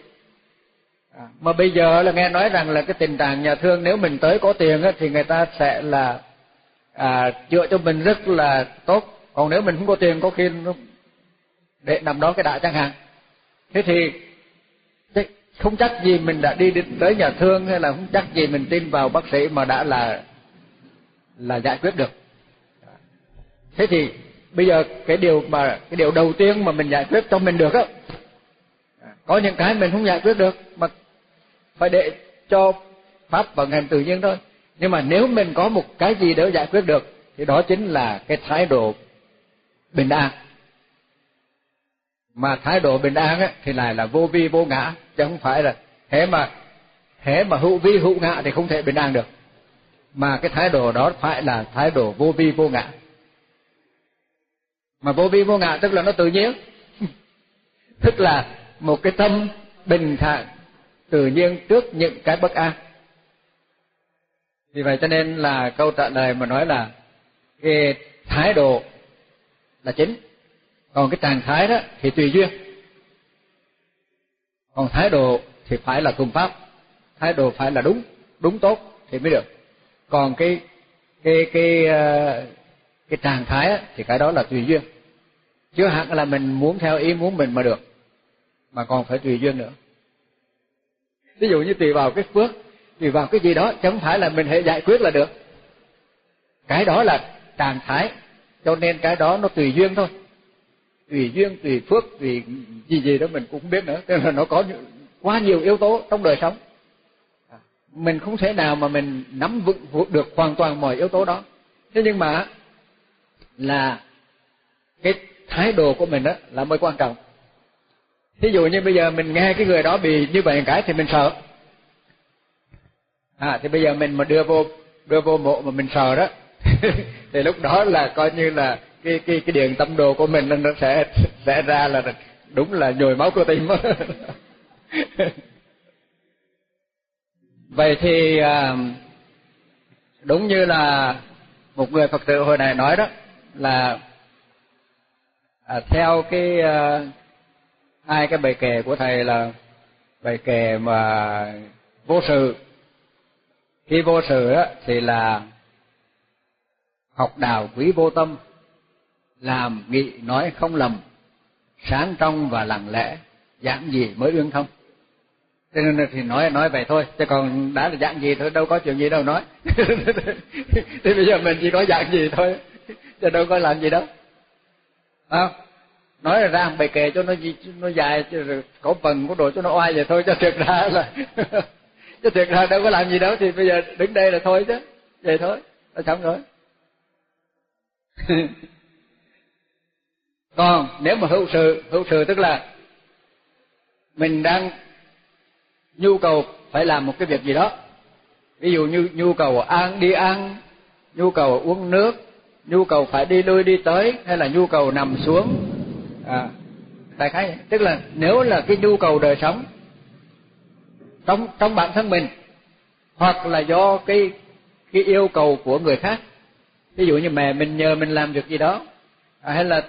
À, mà bây giờ là nghe nói rằng là cái tình trạng nhà thương nếu mình tới có tiền á thì người ta sẽ là à, chữa cho mình rất là tốt. Còn nếu mình không có tiền có khi nó để nằm đó cái đại chẳng hạn. Thế thì không chắc gì mình đã đi đến tới nhà thương hay là không chắc gì mình tin vào bác sĩ mà đã là là giải quyết được. Thế thì bây giờ cái điều mà cái điều đầu tiên mà mình giải quyết cho mình được á có những cái mình không giải quyết được mà phải để cho pháp vận hành tự nhiên thôi. Nhưng mà nếu mình có một cái gì để giải quyết được thì đó chính là cái thái độ bình an. Mà thái độ bình an á, thì lại là vô vi vô ngã chứ không phải là thế mà thế mà hữu vi hữu ngã thì không thể bình an được. Mà cái thái độ đó phải là thái độ vô vi vô ngã. Mà vô vi vô ngã tức là nó tự nhiên. *laughs* Tức là một cái tâm bình thản, tự nhiên trước những cái bất an. Vì vậy cho nên là câu trả lời mà nói là cái thái độ là chính. Còn cái trạng thái đó thì tùy duyên còn thái độ thì phải là thuần pháp, thái độ phải là đúng đúng tốt thì mới được. Còn cái cái cái ờ, cái trạng thái thì cái đó là tùy duyên. Chứ hẳn là mình muốn theo ý muốn mình mà được, mà còn phải tùy duyên nữa. Ví dụ như tùy vào cái phước, tùy vào cái gì đó chứ không phải là mình hệ giải quyết là được. Cái đó là trạng thái, cho nên cái đó nó tùy duyên thôi tùy duyên, tùy phước, tùy gì gì đó mình cũng không biết nữa. Tức là nó có quá nhiều yếu tố trong đời sống. Mình không thể nào mà mình nắm vững được hoàn toàn mọi yếu tố đó. Thế nhưng mà là cái thái độ của mình đó là mới quan trọng. Thí dụ như bây giờ mình nghe cái người đó bị như vậy cái thì mình sợ. À thì bây giờ mình mà đưa vô đưa vô mộ mà mình sợ đó, *laughs* thì lúc đó là coi như là cái cái cái điện tâm đồ của mình nó sẽ sẽ ra là đúng là nhồi máu cơ tim. *laughs* Vậy thì à, đúng như là một người phật tử hồi này nói đó là à, theo cái à, hai cái bài kệ của thầy là bài kệ mà vô sự. Khi vô sự á thì là học đạo quý vô tâm làm nghị nói không lầm, sáng trong và lặng lẽ, giảng gì mới ương thông cho nên thì nói nói vậy thôi, chứ còn đã là dạng gì thôi, đâu có chuyện gì đâu nói. *laughs* Thì bây giờ mình chỉ có dạng gì thôi, chứ đâu có làm gì đâu. Không? Nói là ra bài kệ cho nó nó dài chứ cổ phần của đồ cho nó oai vậy thôi cho thiệt ra là *laughs* chứ thiệt ra đâu có làm gì đâu, thì bây giờ đứng đây là thôi chứ. Vậy thôi là xong rồi. *laughs* còn nếu mà hữu sự hữu sự tức là mình đang nhu cầu phải làm một cái việc gì đó. Ví dụ như nhu cầu ăn đi ăn nhu cầu uống nước nhu cầu phải đi lui đi tới hay là nhu cầu nằm xuống. À đại khái tức là nếu là cái nhu cầu đời sống trong trong bản thân mình hoặc là do cái cái yêu cầu của người khác. Ví dụ như mẹ mình nhờ mình làm việc gì đó à, hay là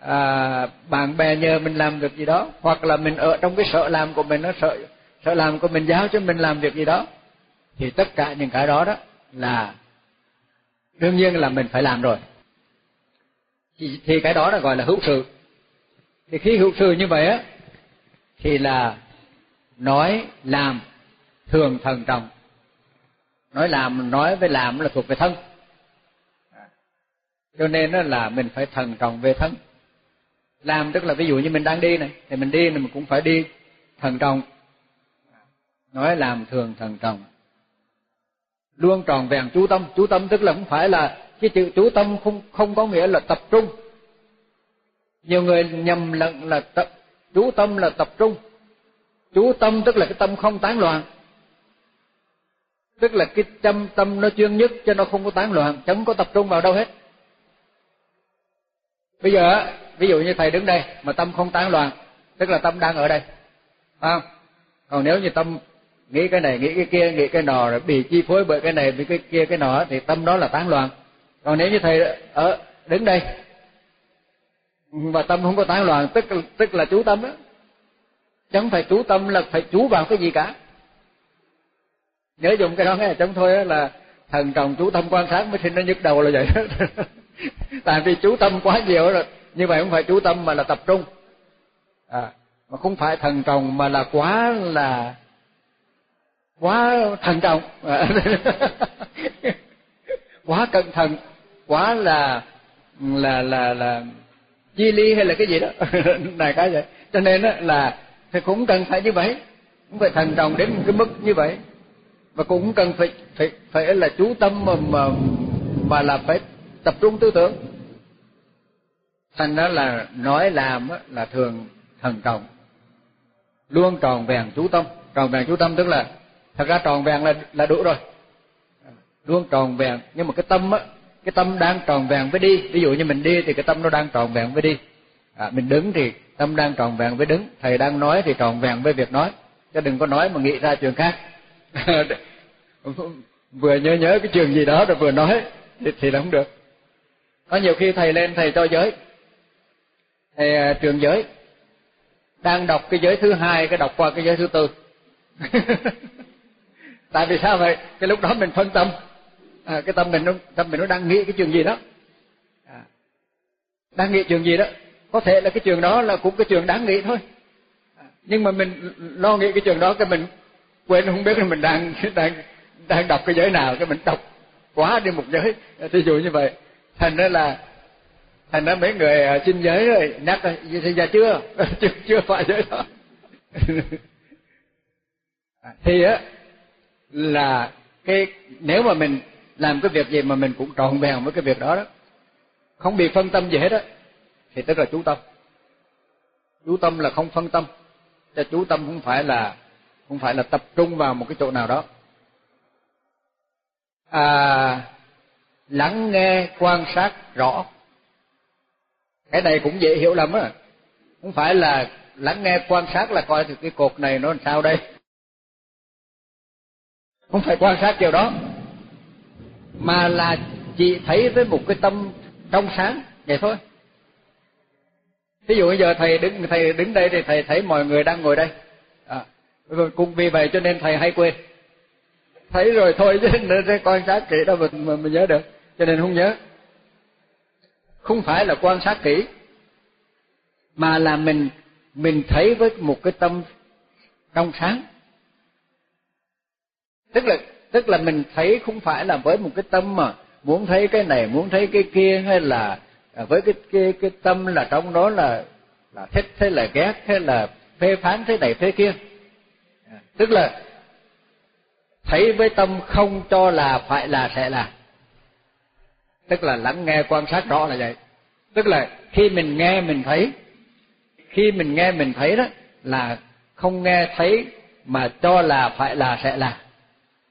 à, bạn bè nhờ mình làm việc gì đó hoặc là mình ở trong cái sợ làm của mình nó sợ sợ làm của mình giáo cho mình làm việc gì đó thì tất cả những cái đó đó là đương nhiên là mình phải làm rồi. Thì, thì cái đó là gọi là hữu sự. Thì khi hữu sự như vậy á thì là nói làm thường thần trọng. Nói làm nói với làm là thuộc về thân. Cho nên là mình phải thần trọng về thân làm tức là ví dụ như mình đang đi này, thì mình đi mình cũng phải đi thần trọng. Nói làm thường thần trọng. Luôn tròn vẹn chú tâm. Chú tâm tức là không phải là cái chữ chú tâm không không có nghĩa là tập trung. Nhiều người nhầm lẫn là tập, chú tâm là tập trung. Chú tâm tức là cái tâm không tán loạn. Tức là cái tâm tâm nó chuyên nhất cho nó không có tán loạn, chẳng có tập trung vào đâu hết. Bây giờ ví dụ như thầy đứng đây mà tâm không tán loạn, tức là tâm đang ở đây. Phải không? Còn nếu như tâm nghĩ cái này, nghĩ cái kia, nghĩ cái nọ, rồi bị chi phối bởi cái này, bị cái kia, cái nọ, thì tâm đó là tán loạn. Còn nếu như thầy ở, đứng đây và tâm không có tán loạn, tức tức là chú tâm đó chẳng phải chú tâm là phải chú vào cái gì cả. Nhớ dùng cái đó nghe chẳng thôi là thần trọng chú tâm quan sát mới sinh nó nhức đầu là vậy. Đó *laughs* tại vì chú tâm quá nhiều rồi như vậy không phải chú tâm mà là tập trung. À, mà không phải thần trọng mà là quá là quá thần trọng. À, *laughs* quá cẩn thận quá là là là là chi ly hay là cái gì đó. *laughs* Này cái vậy. Cho nên là thì cũng cần phải như vậy. Cũng phải thần trọng đến một cái mức như vậy. Và cũng cần phải phải phải là chú tâm mà mà mà là phải tập trung tư tưởng thành đó là nói làm là thường thần trọng. Luôn tròn vẹn chú tâm. Tròn vẹn chú tâm tức là thật ra tròn vẹn là là đủ rồi. Luôn tròn vẹn. Nhưng mà cái tâm á cái tâm đang tròn vẹn với đi. Ví dụ như mình đi thì cái tâm nó đang tròn vẹn với đi. À, mình đứng thì tâm đang tròn vẹn với đứng. Thầy đang nói thì tròn vẹn với việc nói. Chứ đừng có nói mà nghĩ ra chuyện khác. *laughs* Vừa nhớ nhớ cái trường gì đó rồi vừa nói thì, thì là không được. Có nhiều khi thầy lên thầy cho giới thầy à, trường giới. Đang đọc cái giới thứ hai cái đọc qua cái giới thứ tư. *laughs* Tại vì sao vậy? Cái lúc đó mình phân tâm. À, cái tâm mình nó tâm mình nó đang nghĩ cái trường gì đó. À, đang nghĩ trường gì đó. Có thể là cái trường đó là cũng cái trường đáng nghĩ thôi. À, nhưng mà mình lo nghĩ cái trường đó cái mình quên không biết là mình đang *laughs* đang đang đọc cái giới nào cái mình đọc quá đi một giới. Ví dụ như vậy. Thành ra là thành ra mấy người à, xin giới rồi nhắc rồi thì ra chưa? *laughs* Chưa chưa phải giới đó. *laughs* À, thì á là cái nếu mà mình làm cái việc gì mà mình cũng tròn vẹn với cái việc đó đó không bị phân tâm gì hết á thì tức là chú tâm. Chú tâm là không phân tâm cho chú tâm không phải là không phải là tập trung vào một cái chỗ nào đó. À, lắng nghe quan sát rõ cái này cũng dễ hiểu lắm á. Không phải là lắng nghe quan sát là coi thì cái cột này nó làm sao đây. Không phải quan sát điều đó mà là chị thấy với một cái tâm trong sáng vậy thôi. Ví dụ bây giờ thầy đứng thầy đứng đây thì thầy thấy mọi người đang ngồi đây. À, cũng vì vậy cho nên thầy hay quên. Thấy rồi thôi chứ nên quan sát kỹ đâu mình mình nhớ được. Cho nên không nhớ không phải là quan sát kỹ, mà là mình mình thấy với một cái tâm trong sáng. Tức là tức là mình thấy không phải là với một cái tâm mà muốn thấy cái này, muốn thấy cái kia, hay là à, với cái cái cái tâm là trong đó là là thích, thế là ghét, thế là phê phán, thế này thế kia. À, tức là thấy với tâm không cho là phải là sẽ là tức là lắng nghe quan sát rõ là vậy. Tức là khi mình nghe, mình thấy. Khi mình nghe, mình thấy đó, là không nghe thấy mà cho là phải là sẽ là.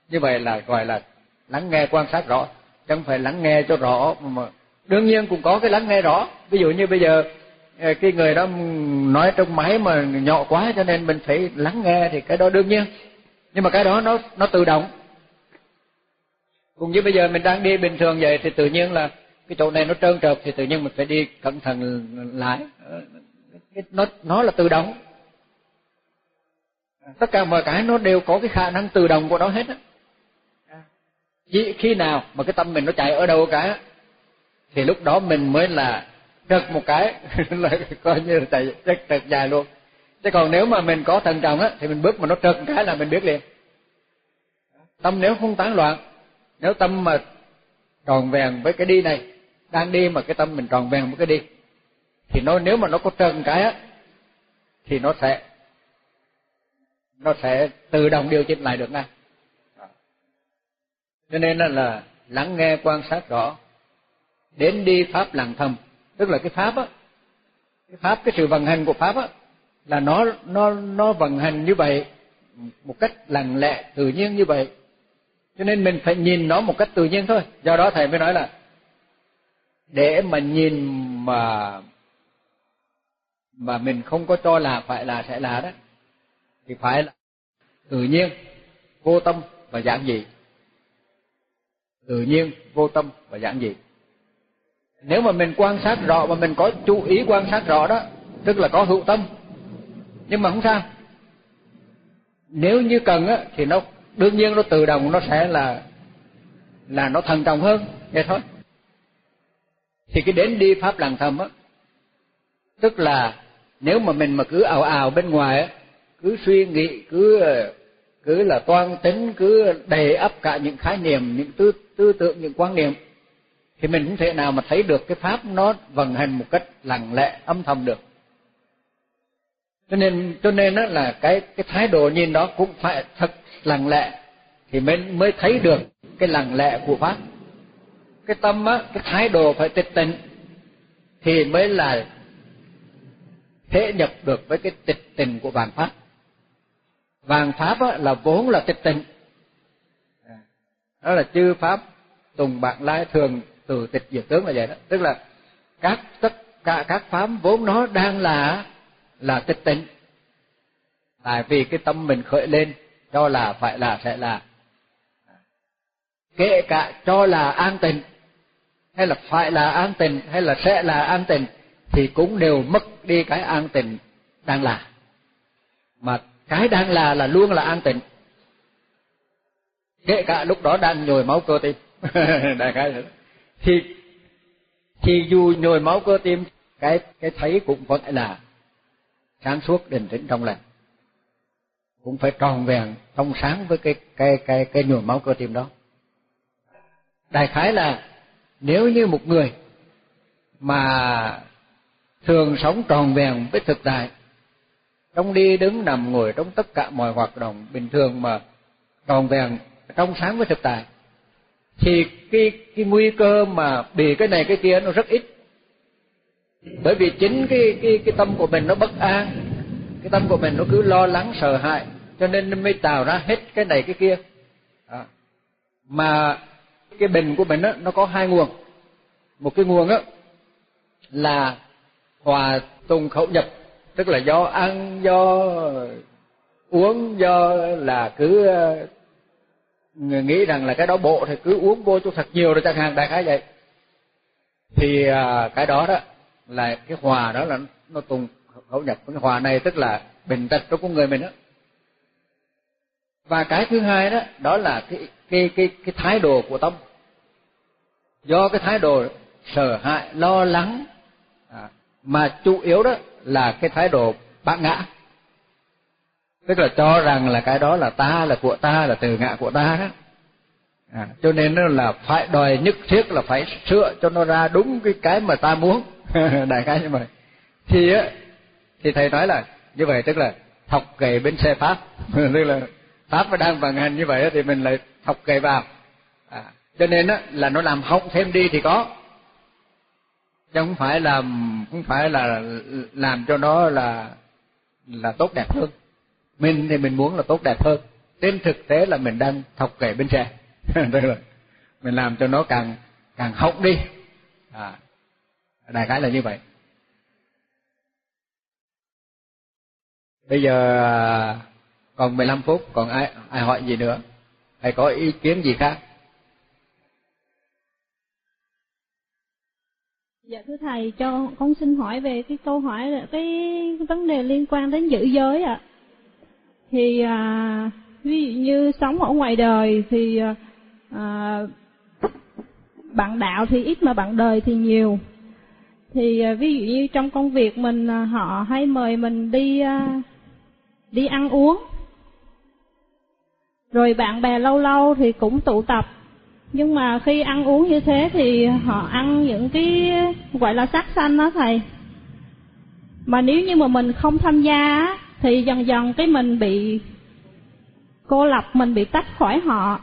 Như vậy là gọi là lắng nghe quan sát rõ. Chẳng phải lắng nghe cho rõ mà đương nhiên cũng có cái lắng nghe rõ. Ví dụ như bây giờ ờ, cái người đó nói trong máy mà nhỏ quá cho nên mình phải lắng nghe thì cái đó đương nhiên. Nhưng mà cái đó nó nó tự động cũng như bây giờ mình đang đi bình thường vậy thì tự nhiên là cái chỗ này nó trơn trượt thì tự nhiên mình phải đi cẩn thận lại. Ờ, nó nó là tự động. Tất cả mọi cái nó đều có cái khả năng tự động của nó hết á. Chỉ khi nào mà cái tâm mình nó chạy ở đâu cả, thì lúc đó mình mới là trật một cái *laughs* là coi như là chạy trật trật dài luôn. Chứ còn nếu mà mình có thận trọng á, thì mình bước mà nó trật một cái là mình biết liền. Tâm nếu không tán loạn nếu tâm mà tròn vẹn với cái đi này đang đi mà cái tâm mình tròn vẹn với cái đi thì nó nếu mà nó có trơn cái á thì nó sẽ nó sẽ tự động điều chỉnh lại được ngay. Cho nên là, là lắng nghe quan sát rõ đến đi pháp lặng thầm tức là cái pháp á cái pháp cái sự vận hành của pháp á là nó nó nó vận hành như vậy một cách lặng lẽ tự nhiên như vậy cho nên mình phải nhìn nó một cách tự nhiên thôi. Do đó thầy mới nói là, để mà nhìn mà mà mình không có cho là phải là sẽ là đó, thì phải là tự nhiên, vô tâm và giản dị. Tự nhiên, vô tâm và giản dị. Nếu mà mình quan sát rõ và mình có chú ý quan sát rõ đó, tức là có hữu tâm. Nhưng mà không sao. Nếu như cần á, thì nó đương nhiên nó tự động, nó sẽ là là nó thần trọng hơn, vậy thôi. Thì cái đến đi pháp lặng thầm á, tức là nếu mà mình mà cứ ảo ảo bên ngoài á, cứ suy nghĩ, cứ cứ là toan tính, cứ đầy ắp cả những khái niệm, những tư tư tưởng, những quan niệm, thì mình không thể nào mà thấy được cái pháp nó vận hành một cách lặng lẽ, âm thầm được. Cho nên cho nên đó là cái cái thái độ nhìn đó cũng phải thật lặng lẽ thì mới mới thấy được cái lặng lẽ của pháp. Cái tâm á cái thái độ phải tịch tịnh thì mới là thể nhập được với cái tịch tịnh của vàng pháp. Vàng pháp á, là vốn là tịch tịnh, đó là chư pháp tùng bạn lai thường từ tịch diệt tướng là vậy đó. Tức là các tất cả các pháp vốn nó đang là là tịch tịnh. Tại vì cái tâm mình khởi lên cho là phải là sẽ là. Kể cả cho là an tịnh hay là phải là an tịnh hay là sẽ là an tịnh thì cũng đều mất đi cái an tịnh đang là. Mà cái đang là là luôn là an tịnh kể cả lúc đó đang nhồi máu cơ tim. *laughs* Đại khái nữa thì thì dù nhồi máu cơ tim, cái cái thấy cũng vẫn là sáng suốt định tĩnh trong lành cũng phải tròn vẹn, trong sáng với cái cái cái cái nhồi máu cơ tim đó. Đại khái là nếu như một người mà thường sống tròn vẹn với thực tại, trong đi đứng nằm ngồi trong tất cả mọi hoạt động bình thường mà tròn vẹn, trong sáng với thực tại, thì cái cái nguy cơ mà bị cái này cái kia nó rất ít. Bởi vì chính cái cái cái tâm của mình nó bất an, cái tâm của mình nó cứ lo lắng, sợ hãi cho nên mới tạo ra hết cái này cái kia. À. mà cái bình của mình đó, nó có hai nguồn. Một cái nguồn á là hòa tùng khẩu nhập tức là do ăn do uống do là cứ người nghĩ rằng là cái đó bộ thì cứ uống vô cho thật nhiều rồi chẳng hạn đại khái vậy. Thì à, cái đó đó là cái hòa đó là nó tùng khẩu nhập. Cái hòa này tức là bình tật trong của người mình đó và cái thứ hai đó đó là cái cái cái cái thái độ của tâm do cái thái độ sợ hãi lo lắng à, mà chủ yếu đó là cái thái độ bát ngã. Tức là cho rằng là cái đó là ta là của ta là từ ngã của ta đó. À, cho nên nó là phải đòi nhất thiết là phải sửa cho nó ra đúng cái cái mà ta muốn. *laughs* Đại khái như vậy. Thì á thì thầy nói là như vậy tức là học nghề bên xe pháp. *laughs* Tức là pháp mà đang vận hành như vậy thì mình lại học kề vào. À, cho nên á là nó làm hỏng thêm đi thì có. Chứ không phải là không phải là làm cho nó là là tốt đẹp hơn. Mình thì mình muốn là tốt đẹp hơn. Trên thực tế là mình đang học kể bên xe *laughs* tức là mình làm cho nó càng càng hỏng đi. À đại khái là như vậy. Bây giờ còn 15 phút còn ai ai hỏi gì nữa hay có ý kiến gì khác Dạ thưa thầy cho con xin hỏi về cái câu hỏi cái vấn đề liên quan đến giữ giới ạ. À. Thì à, ví dụ như sống ở ngoài đời thì à, à, bạn đạo thì ít mà bạn đời thì nhiều. Thì à, ví dụ như trong công việc mình à, họ hay mời mình đi à, đi ăn uống. Rồi bạn bè lâu lâu thì cũng tụ tập. Nhưng mà khi ăn uống như thế thì họ ăn những cái, gọi là sắc xanh đó thầy. Mà nếu như mà mình không tham gia thì dần dần cái mình bị cô lập, mình bị tách khỏi họ.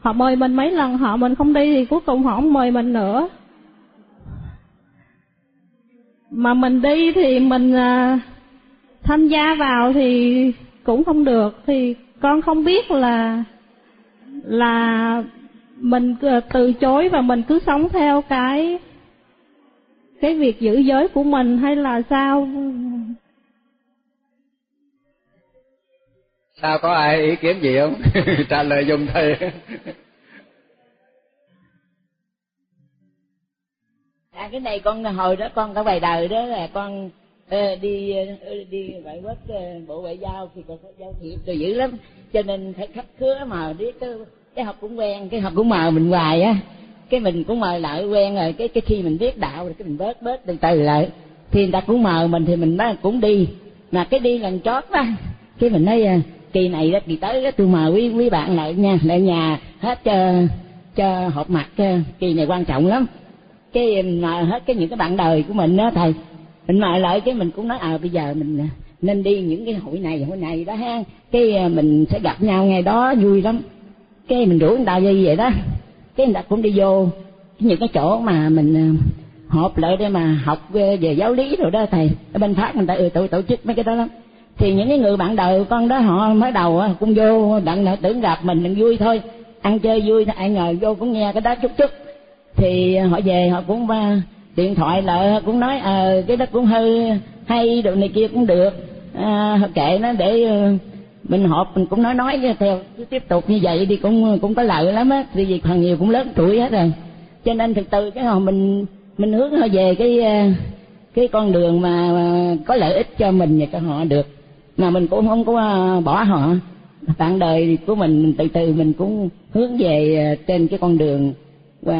Họ mời mình mấy lần, họ mình không đi thì cuối cùng họ không mời mình nữa. Mà mình đi thì mình à, tham gia vào thì cũng không được, thì con không biết là là mình từ chối và mình cứ sống theo cái cái việc giữ giới của mình hay là sao? Sao có ai ý kiến gì không? *laughs* Trả lời dùng thầy. À cái này con hồi đó con có bài đời đó là con đi ờ, đi ngoại quốc ờ, bộ ngoại giao thì còn phải giao thiệp rồi dữ lắm. Cho nên phải khách khứa mà biết cái cái học cũng quen, cái học cũng mờ mình hoài á. Cái mình cũng mời lại quen rồi, cái cái khi mình biết đạo rồi cái mình bớt bớt từ từ lại. Thì người ta cũng mời mình thì mình nói cũng đi. Mà cái đi lần chót đó, cái mình nói ờ, kỳ này đó, kỳ tới đó, tôi mời quý quý bạn lại nha, lại nhà hết cho cho họp mặt kỳ này quan trọng lắm. Cái mà hết cái những cái bạn đời của mình đó thầy mình mời lại cái mình cũng nói à bây giờ mình à, nên đi những cái hội này hội này đó ha. Cái à, mình sẽ gặp nhau ngày đó vui lắm. Cái mình rủ người ta như vậy đó. Cái người ta cũng đi vô những cái chỗ mà mình à, họp lại để mà học về, giáo lý rồi đó thầy. Ở bên pháp người ta ừ, tổ, tổ chức mấy cái đó lắm. Thì những cái người bạn đời con đó họ mới đầu cũng vô đặng tưởng gặp mình đặng vui thôi. Ăn chơi vui ai ngờ vô cũng nghe cái đó chút chút. Thì họ về họ cũng điện thoại là ờ, cũng nói ờ à, cái đó cũng hơi hay đồ này kia cũng được. À, kệ nó để ờ, mình họp mình cũng nói nói theo cứ tiếp tục như vậy đi cũng cũng có lợi lắm á vì phần nhiều cũng lớn tuổi hết rồi. Cho nên thực từ cái hồi mình mình hướng họ về cái ờ, cái con đường mà có lợi ích cho mình và cho họ được. Mà mình cũng không có bỏ họ. Bạn đời của mình từ từ mình cũng hướng về trên cái con đường và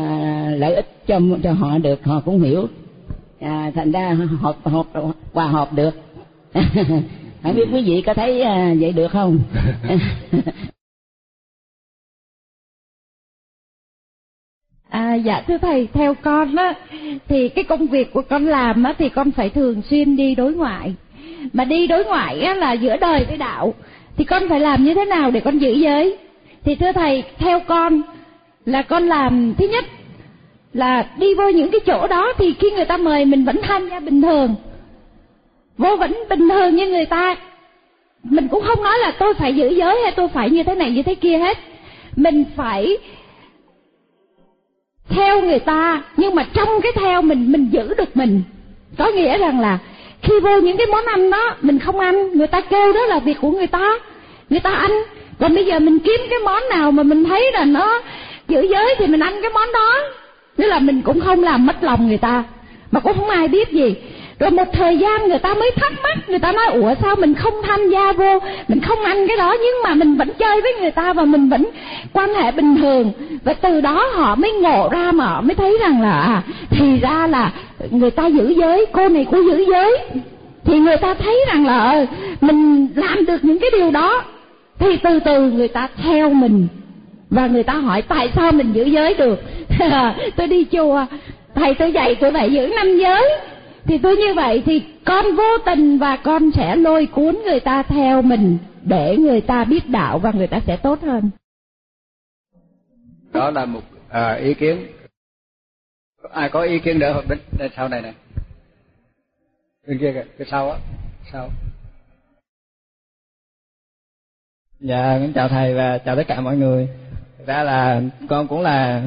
lợi ích cho cho họ được họ cũng hiểu à, thành ra họp họp hòa họp được *laughs* không biết quý vị có thấy à, vậy được không *laughs* À, dạ thưa thầy, theo con á thì cái công việc của con làm á thì con phải thường xuyên đi đối ngoại. Mà đi đối ngoại á là giữa đời với đạo thì con phải làm như thế nào để con giữ giới? Thì thưa thầy, theo con là con làm, thứ nhất là đi vô những cái chỗ đó thì khi người ta mời mình vẫn tham gia bình thường. Vô vẫn bình thường như người ta. Mình cũng không nói là tôi phải giữ giới hay tôi phải như thế này, như thế kia hết. Mình phải theo người ta, nhưng mà trong cái theo mình mình giữ được mình có nghĩa rằng là khi vô những cái món ăn đó, mình không ăn, người ta kêu đó là việc của người ta người ta ăn còn bây giờ mình kiếm cái món nào mà mình thấy là nó giữ giới thì mình ăn cái món đó. Nghĩa là mình cũng không làm mất lòng người ta. Mà cũng không ai biết gì. Rồi một thời gian người ta mới thắc mắc người ta nói ủa sao mình không tham gia vô? Mình không ăn cái đó nhưng mà mình vẫn chơi với người ta và mình vẫn quan hệ bình thường. Và từ đó họ mới ngộ ra mà họ mới thấy rằng là à, thì ra là người ta giữ giới cô này cũng giữ giới. Thì người ta thấy rằng là ờ, mình làm được những cái điều đó. Thì từ từ người ta theo mình và người ta hỏi tại sao mình giữ giới được? *laughs* Tôi đi chùa thầy tôi dạy tôi phải giữ năm giới. Thì tôi như vậy thì con vô tình và con sẽ lôi cuốn người ta theo mình để người ta biết đạo và người ta sẽ tốt hơn. Đó là một à, ý kiến. Ai có ý kiến nữa bên, bên sau này này bên kia kìa cái sau á sau. Dạ kính chào thầy và chào tất cả mọi người ra là con cũng là,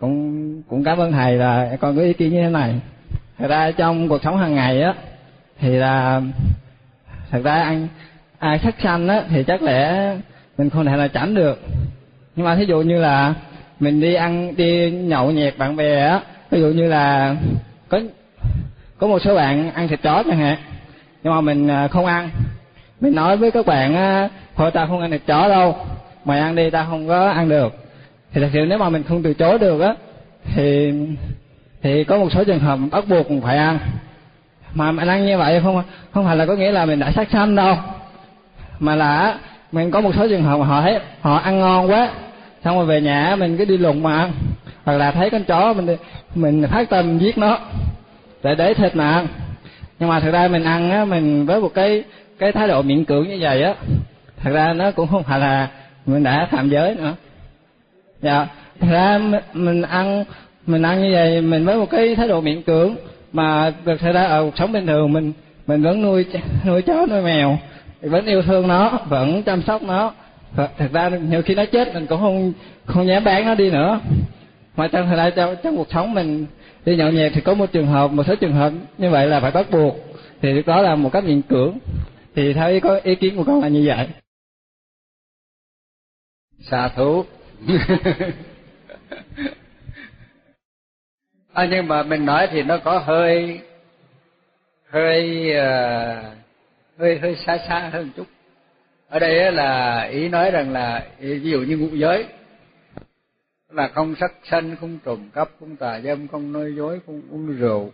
cũng cũng cảm ơn thầy là con có ý kiến như thế này. Thật ra trong cuộc sống hàng ngày á, thì là, thật ra ăn, ai sắc xanh á, thì chắc lẽ mình không thể là tránh được. Nhưng mà thí dụ như là mình đi ăn, đi nhậu nhẹt bạn bè á ví dụ như là có có một số bạn ăn thịt chó chẳng hạn, nhưng mà mình à, không ăn. Mình nói với các bạn thôi ta không ăn thịt chó đâu mày ăn đi ta không có ăn được. Thì thật sự nếu mà mình không từ chối được á, thì thì có một số trường hợp bắt buộc mình phải ăn. Mà mình ăn như vậy không không phải là có nghĩa là mình đã sát sanh đâu. Mà là mình có một số trường hợp mà họ thấy họ ăn ngon quá, xong rồi về nhà mình cứ đi lùng mà ăn. Hoặc là thấy con chó mình mình phát tâm giết nó để để thịt mà ăn. Nhưng mà thực ra mình ăn á, mình với một cái cái thái độ miễn cưỡng như vậy á, thật ra nó cũng không phải là mình đã phạm giới nữa. Dạ thật ra mình ăn mình ăn như vậy mình với một cái thái độ miễn cưỡng mà thực ra ở cuộc sống bình thường mình mình vẫn nuôi nuôi chó nuôi mèo vẫn yêu thương nó vẫn chăm sóc nó. Thật ra nhiều khi nó chết mình cũng không không dám bán nó đi nữa. Mà trong thời gian trong, trong cuộc sống mình đi nhậu nhẹt thì có một trường hợp một số trường hợp như vậy là phải bắt buộc. Thì đó là một cách miễn cưỡng. Thì theo ý có ý kiến của con là như vậy xạ thủ *laughs* à, nhưng mà mình nói thì nó có hơi hơi uh, hơi hơi xa xa hơn chút. Ở đây là ý nói rằng là ví dụ như ngũ giới là không sắc sanh không trộm cắp không tà dâm không nói dối không uống rượu.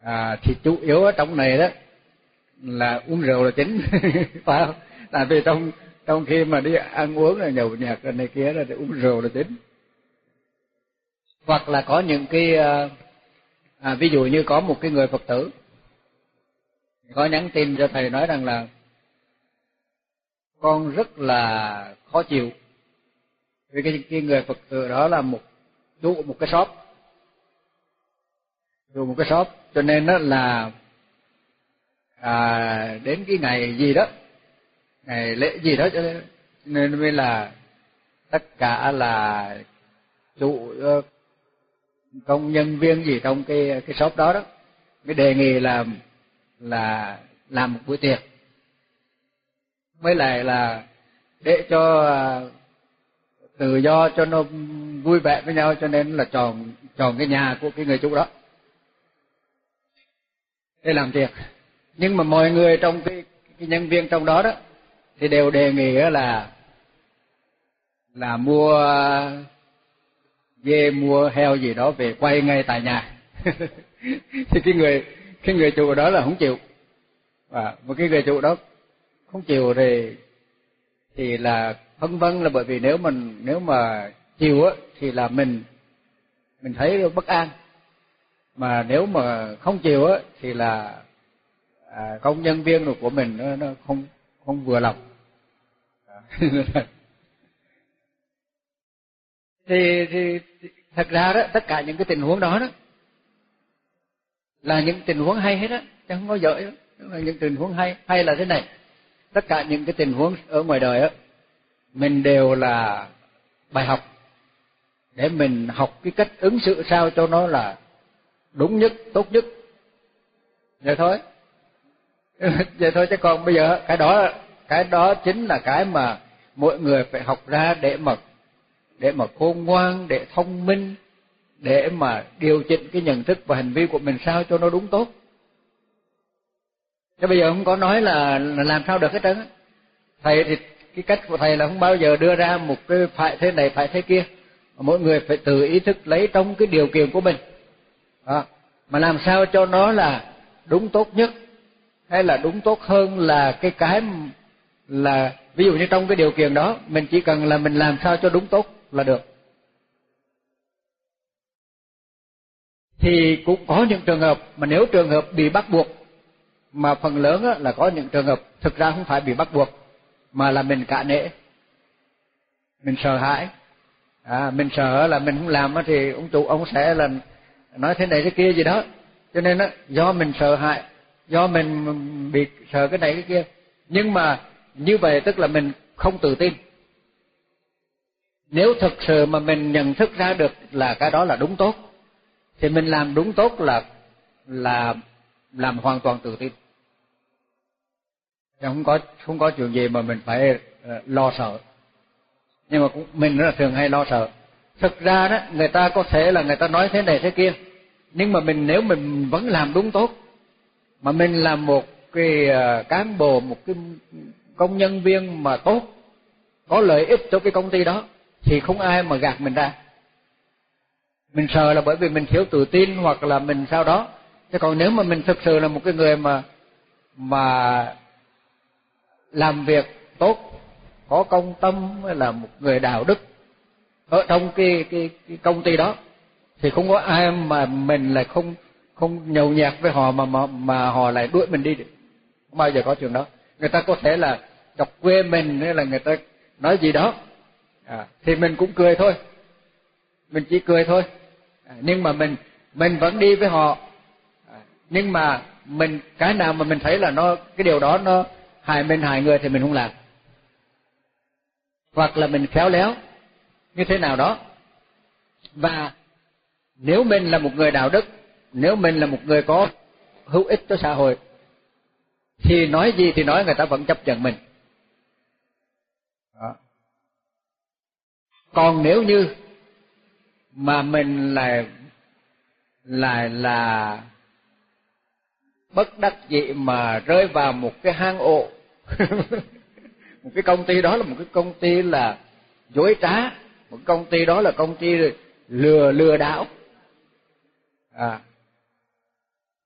À, thì chủ yếu ở trong này đó là uống rượu là chính. *laughs* Phải không? Tại vì trong trong khi mà đi ăn uống là nhậu nhẹt này kia là uống rượu là tính hoặc là có những cái à, à, ví dụ như có một cái người phật tử có nhắn tin cho thầy nói rằng là con rất là khó chịu. Vì cái, cái người phật tử đó là một chủ một cái shop. Chủ một cái shop cho nên đó là à, đến cái ngày gì đó ngày lễ gì đó cho nên mới là tất cả là trụ ờ, công nhân viên gì trong cái cái shop đó đó mới đề nghị là là làm một buổi tiệc. Mới lại là để cho ờ, tự do cho nó vui vẻ với nhau cho nên là tròn tròn cái nhà của cái người chủ đó để làm tiệc. Nhưng mà mọi người trong cái, cái nhân viên trong đó đó thì đều đề nghị là là mua dê mua heo gì đó về quay ngay tại nhà. *laughs* Thì cái người cái người chủ đó là không chịu. Và một cái người chủ đó không chịu thì thì là phân vân là bởi vì nếu mình nếu mà chịu á thì là mình mình thấy bất an. Mà nếu mà không chịu á thì là à, công nhân viên của mình nó, nó không không vừa lòng. *laughs* thì, thì thật ra đó tất cả những cái tình huống đó đó là những tình huống hay hết á chứ không có dở là những tình huống hay hay là thế này. Tất cả những cái tình huống ở ngoài đời á mình đều là bài học để mình học cái cách ứng xử sao cho nó là đúng nhất tốt nhất. Vậy thôi. *laughs* Vậy thôi chứ còn bây giờ cái đó cái đó chính là cái mà mỗi người phải học ra để mà để mà khôn ngoan để thông minh để mà điều chỉnh cái nhận thức và hành vi của mình sao cho nó đúng tốt. Chứ bây giờ không có nói là, là làm sao được hết trơn á. Thầy thì cái cách của thầy là không bao giờ đưa ra một cái phải thế này phải thế kia. Mỗi người phải tự ý thức lấy trong cái điều kiện của mình. Đó. mà làm sao cho nó là đúng tốt nhất hay là đúng tốt hơn là cái cái là ví dụ như trong cái điều kiện đó mình chỉ cần là mình làm sao cho đúng tốt là được. Thì cũng có những trường hợp mà nếu trường hợp bị bắt buộc mà phần lớn là có những trường hợp thực ra không phải bị bắt buộc mà là mình cả nể. Mình sợ hãi. À, mình sợ là mình không làm thì ông chủ ông sẽ là nói thế này thế kia gì đó. Cho nên đó, do mình sợ hãi do mình bị sợ cái này cái kia. Nhưng mà như vậy tức là mình không tự tin. Nếu thực sự mà mình nhận thức ra được là cái đó là đúng tốt, thì mình làm đúng tốt là là làm hoàn toàn tự tin. Không có không có chuyện gì mà mình phải ờ, lo sợ. Nhưng mà cũng, mình rất là thường hay lo sợ. Thực ra đó, người ta có thể là người ta nói thế này thế kia, nhưng mà mình, nếu mình vẫn làm đúng tốt, mà mình làm một cái ờ, cán bộ, một cái công nhân viên mà tốt có lợi ích cho cái công ty đó thì không ai mà gạt mình ra. Mình sợ là bởi vì mình thiếu tự tin hoặc là mình sao đó. Chứ còn nếu mà mình thực sự là một cái người mà mà làm việc tốt có công tâm là một người đạo đức ở trong cái cái, cái công ty đó thì không có ai mà mình lại không không nhầu nhạt với họ mà mà mà họ lại đuổi mình đi được. Không bao giờ có chuyện đó. Người ta có thể là chọc quê mình hay là người ta nói gì đó. À, thì mình cũng cười thôi. Mình chỉ cười thôi. À, nhưng mà mình mình vẫn đi với họ. À, nhưng mà mình cái nào mà mình thấy là nó cái điều đó nó hại mình hại người thì mình không làm. Hoặc là mình khéo léo như thế nào đó. Và nếu mình là một người đạo đức nếu mình là một người có hữu ích cho xã hội thì nói gì thì nói người ta vẫn chấp nhận mình. Còn nếu như mà mình là là là bất đắc dĩ mà rơi vào một cái hang ổ, *laughs* một cái công ty đó là một cái công ty là dối trá, một công ty đó là công ty lừa lừa đảo. À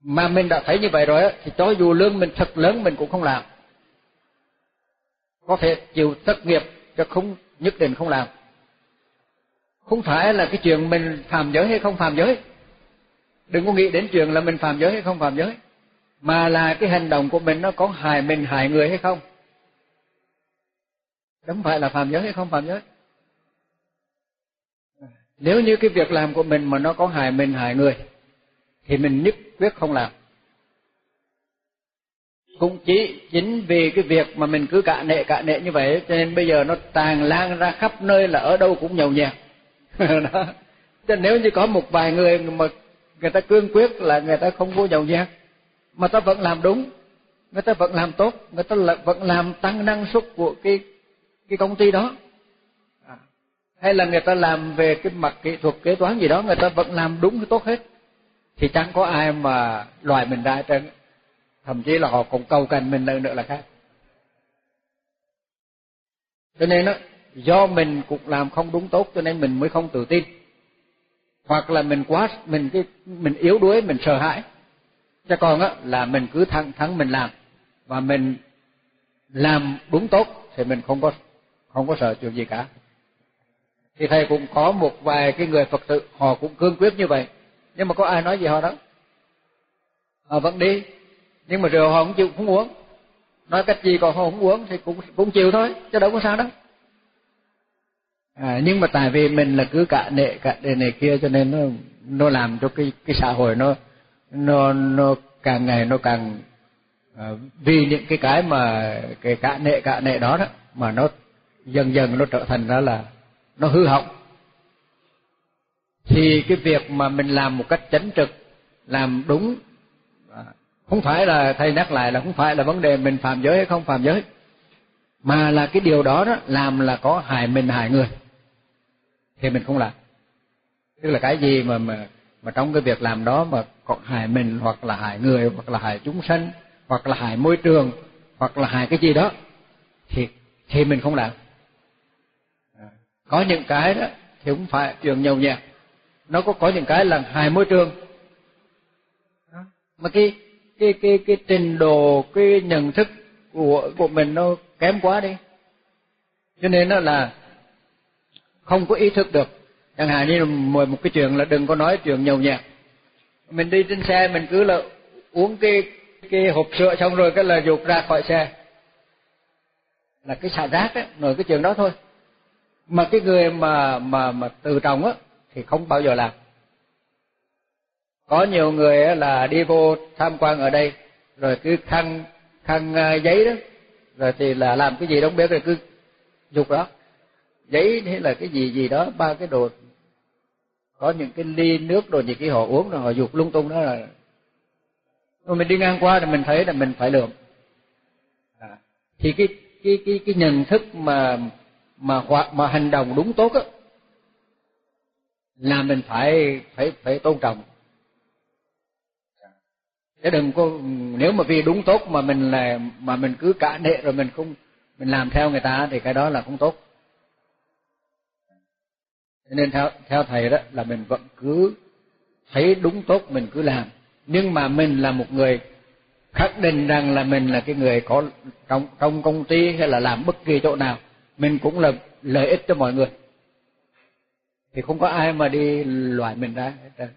mà mình đã thấy như vậy rồi thì cho dù lương mình thật lớn mình cũng không làm. Có thể chịu thất nghiệp chứ không, nhất định không làm không phải là cái chuyện mình phạm giới hay không phạm giới. Đừng có nghĩ đến chuyện là mình phạm giới hay không phạm giới. Mà là cái hành động của mình nó có hại mình, hại người hay không? Không phải là phạm giới hay không phạm giới? Nếu như cái việc làm của mình mà nó có hại mình, hại người, thì mình nhất quyết không làm. Cũng chỉ chính vì cái việc mà mình cứ cạ nệ cạ nệ như vậy, cho nên bây giờ nó tàn lan ra khắp nơi là ở đâu cũng nhầu nhẹt. *laughs* đó. Cho nếu như có một vài người mà người ta cương quyết là người ta không vô nhầu nhẹt mà ta vẫn làm đúng người ta vẫn làm tốt người ta vẫn làm tăng năng suất của cái cái công ty đó. À, hay là người ta làm về cái mặt kỹ thuật kế toán gì đó người ta vẫn làm đúng tốt hết. Thì chẳng có ai mà loại mình ra trên thậm chí là họ còn cầu cần mình nữa là khác. Cho nên đó do mình cuộc làm không đúng tốt, cho nên mình mới không tự tin. Hoặc là mình quá, mình cái, mình yếu đuối, mình sợ hãi. Cho còn á, là mình cứ thẳng thắn mình làm. Và mình làm đúng tốt thì mình không có không có sợ chuyện gì cả. Thì thầy cũng có một vài cái người phật tử, họ cũng cương quyết như vậy. Nhưng mà có ai nói gì họ đó? Họ vẫn đi. Nhưng mà rượu họ không chịu, không uống. Nói cách gì còn họ không uống thì cũng cũng chịu thôi, chứ đâu có sao đâu à, nhưng mà tại vì mình là cứ cả nệ cả đề này kia cho nên nó nó làm cho cái cái xã hội nó nó nó càng ngày nó càng à, vì những cái cái mà cái cả nệ cả nệ đó đó mà nó dần dần nó trở thành ra là nó hư hỏng. Thì cái việc mà mình làm một cách chánh trực làm đúng à, không phải là thầy nhắc lại là không phải là vấn đề mình phạm giới hay không phạm giới mà là cái điều đó đó làm là có hại mình hại người thì mình không làm tức là cái gì mà mà mà trong cái việc làm đó mà có hại mình hoặc là hại người hoặc là hại chúng sanh hoặc là hại môi trường hoặc là hại cái gì đó, thì thì mình không làm. À, có những cái đó thì cũng phải chuyện nhiều nhẹ nó có có những cái là hại môi trường. Mà cái cái cái cái trình độ, cái nhận thức của của mình nó kém quá đi. Cho nên nó là không có ý thức được. Chẳng hạn như một một cái chuyện là đừng có nói chuyện nhầu nhẹt. Mình đi trên xe, mình cứ là uống cái cái hộp sữa xong rồi cái là dục ra khỏi xe. Là cái xả rác á nói cái chuyện đó thôi. Mà cái người mà mà mà từ trọng á, thì không bao giờ làm. Có nhiều người là đi vô tham quan ở đây, rồi cứ khăn khăn à, giấy đó, rồi thì là làm cái gì đâu biết, rồi cứ dục đó giấy hay là cái gì gì đó ba cái đồ có những cái ly nước đồ gì cái họ uống rồi họ dục lung tung đó là rồi mình đi ngang qua thì mình thấy là mình phải lượm. À, thì cái cái cái cái nhận thức mà mà hoặc mà hành động đúng tốt á là mình phải phải phải tôn trọng. Chứ đừng có nếu mà vì đúng tốt mà mình là mà mình cứ cả nệ rồi mình không mình làm theo người ta thì cái đó là không tốt nên theo theo thầy đó là mình vẫn cứ thấy đúng tốt mình cứ làm. Nhưng mà mình là một người khẳng định rằng là mình là cái người có trong trong công ty hay là làm bất kỳ chỗ nào mình cũng là lợi ích cho mọi người. Thì không có ai mà đi loại mình ra hết trơn.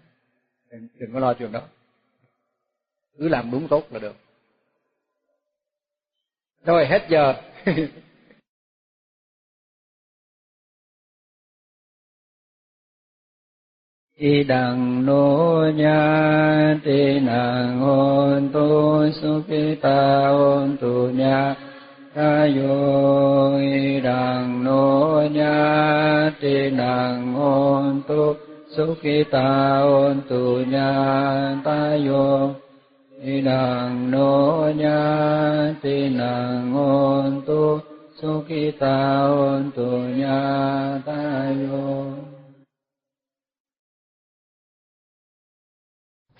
Đừng, đừng có lo chuyện đó. Cứ làm đúng tốt là được. Rồi hết giờ. *laughs* อิดังโนญาตินังโอนตุสุขิตาโอนตุญาตายโยอิดังโนญาตินังโอนตุสุขิตาโอนตุญาตายโยอิดังโนญาตินังโอนตุสุขิตาโอนตุญาตายโย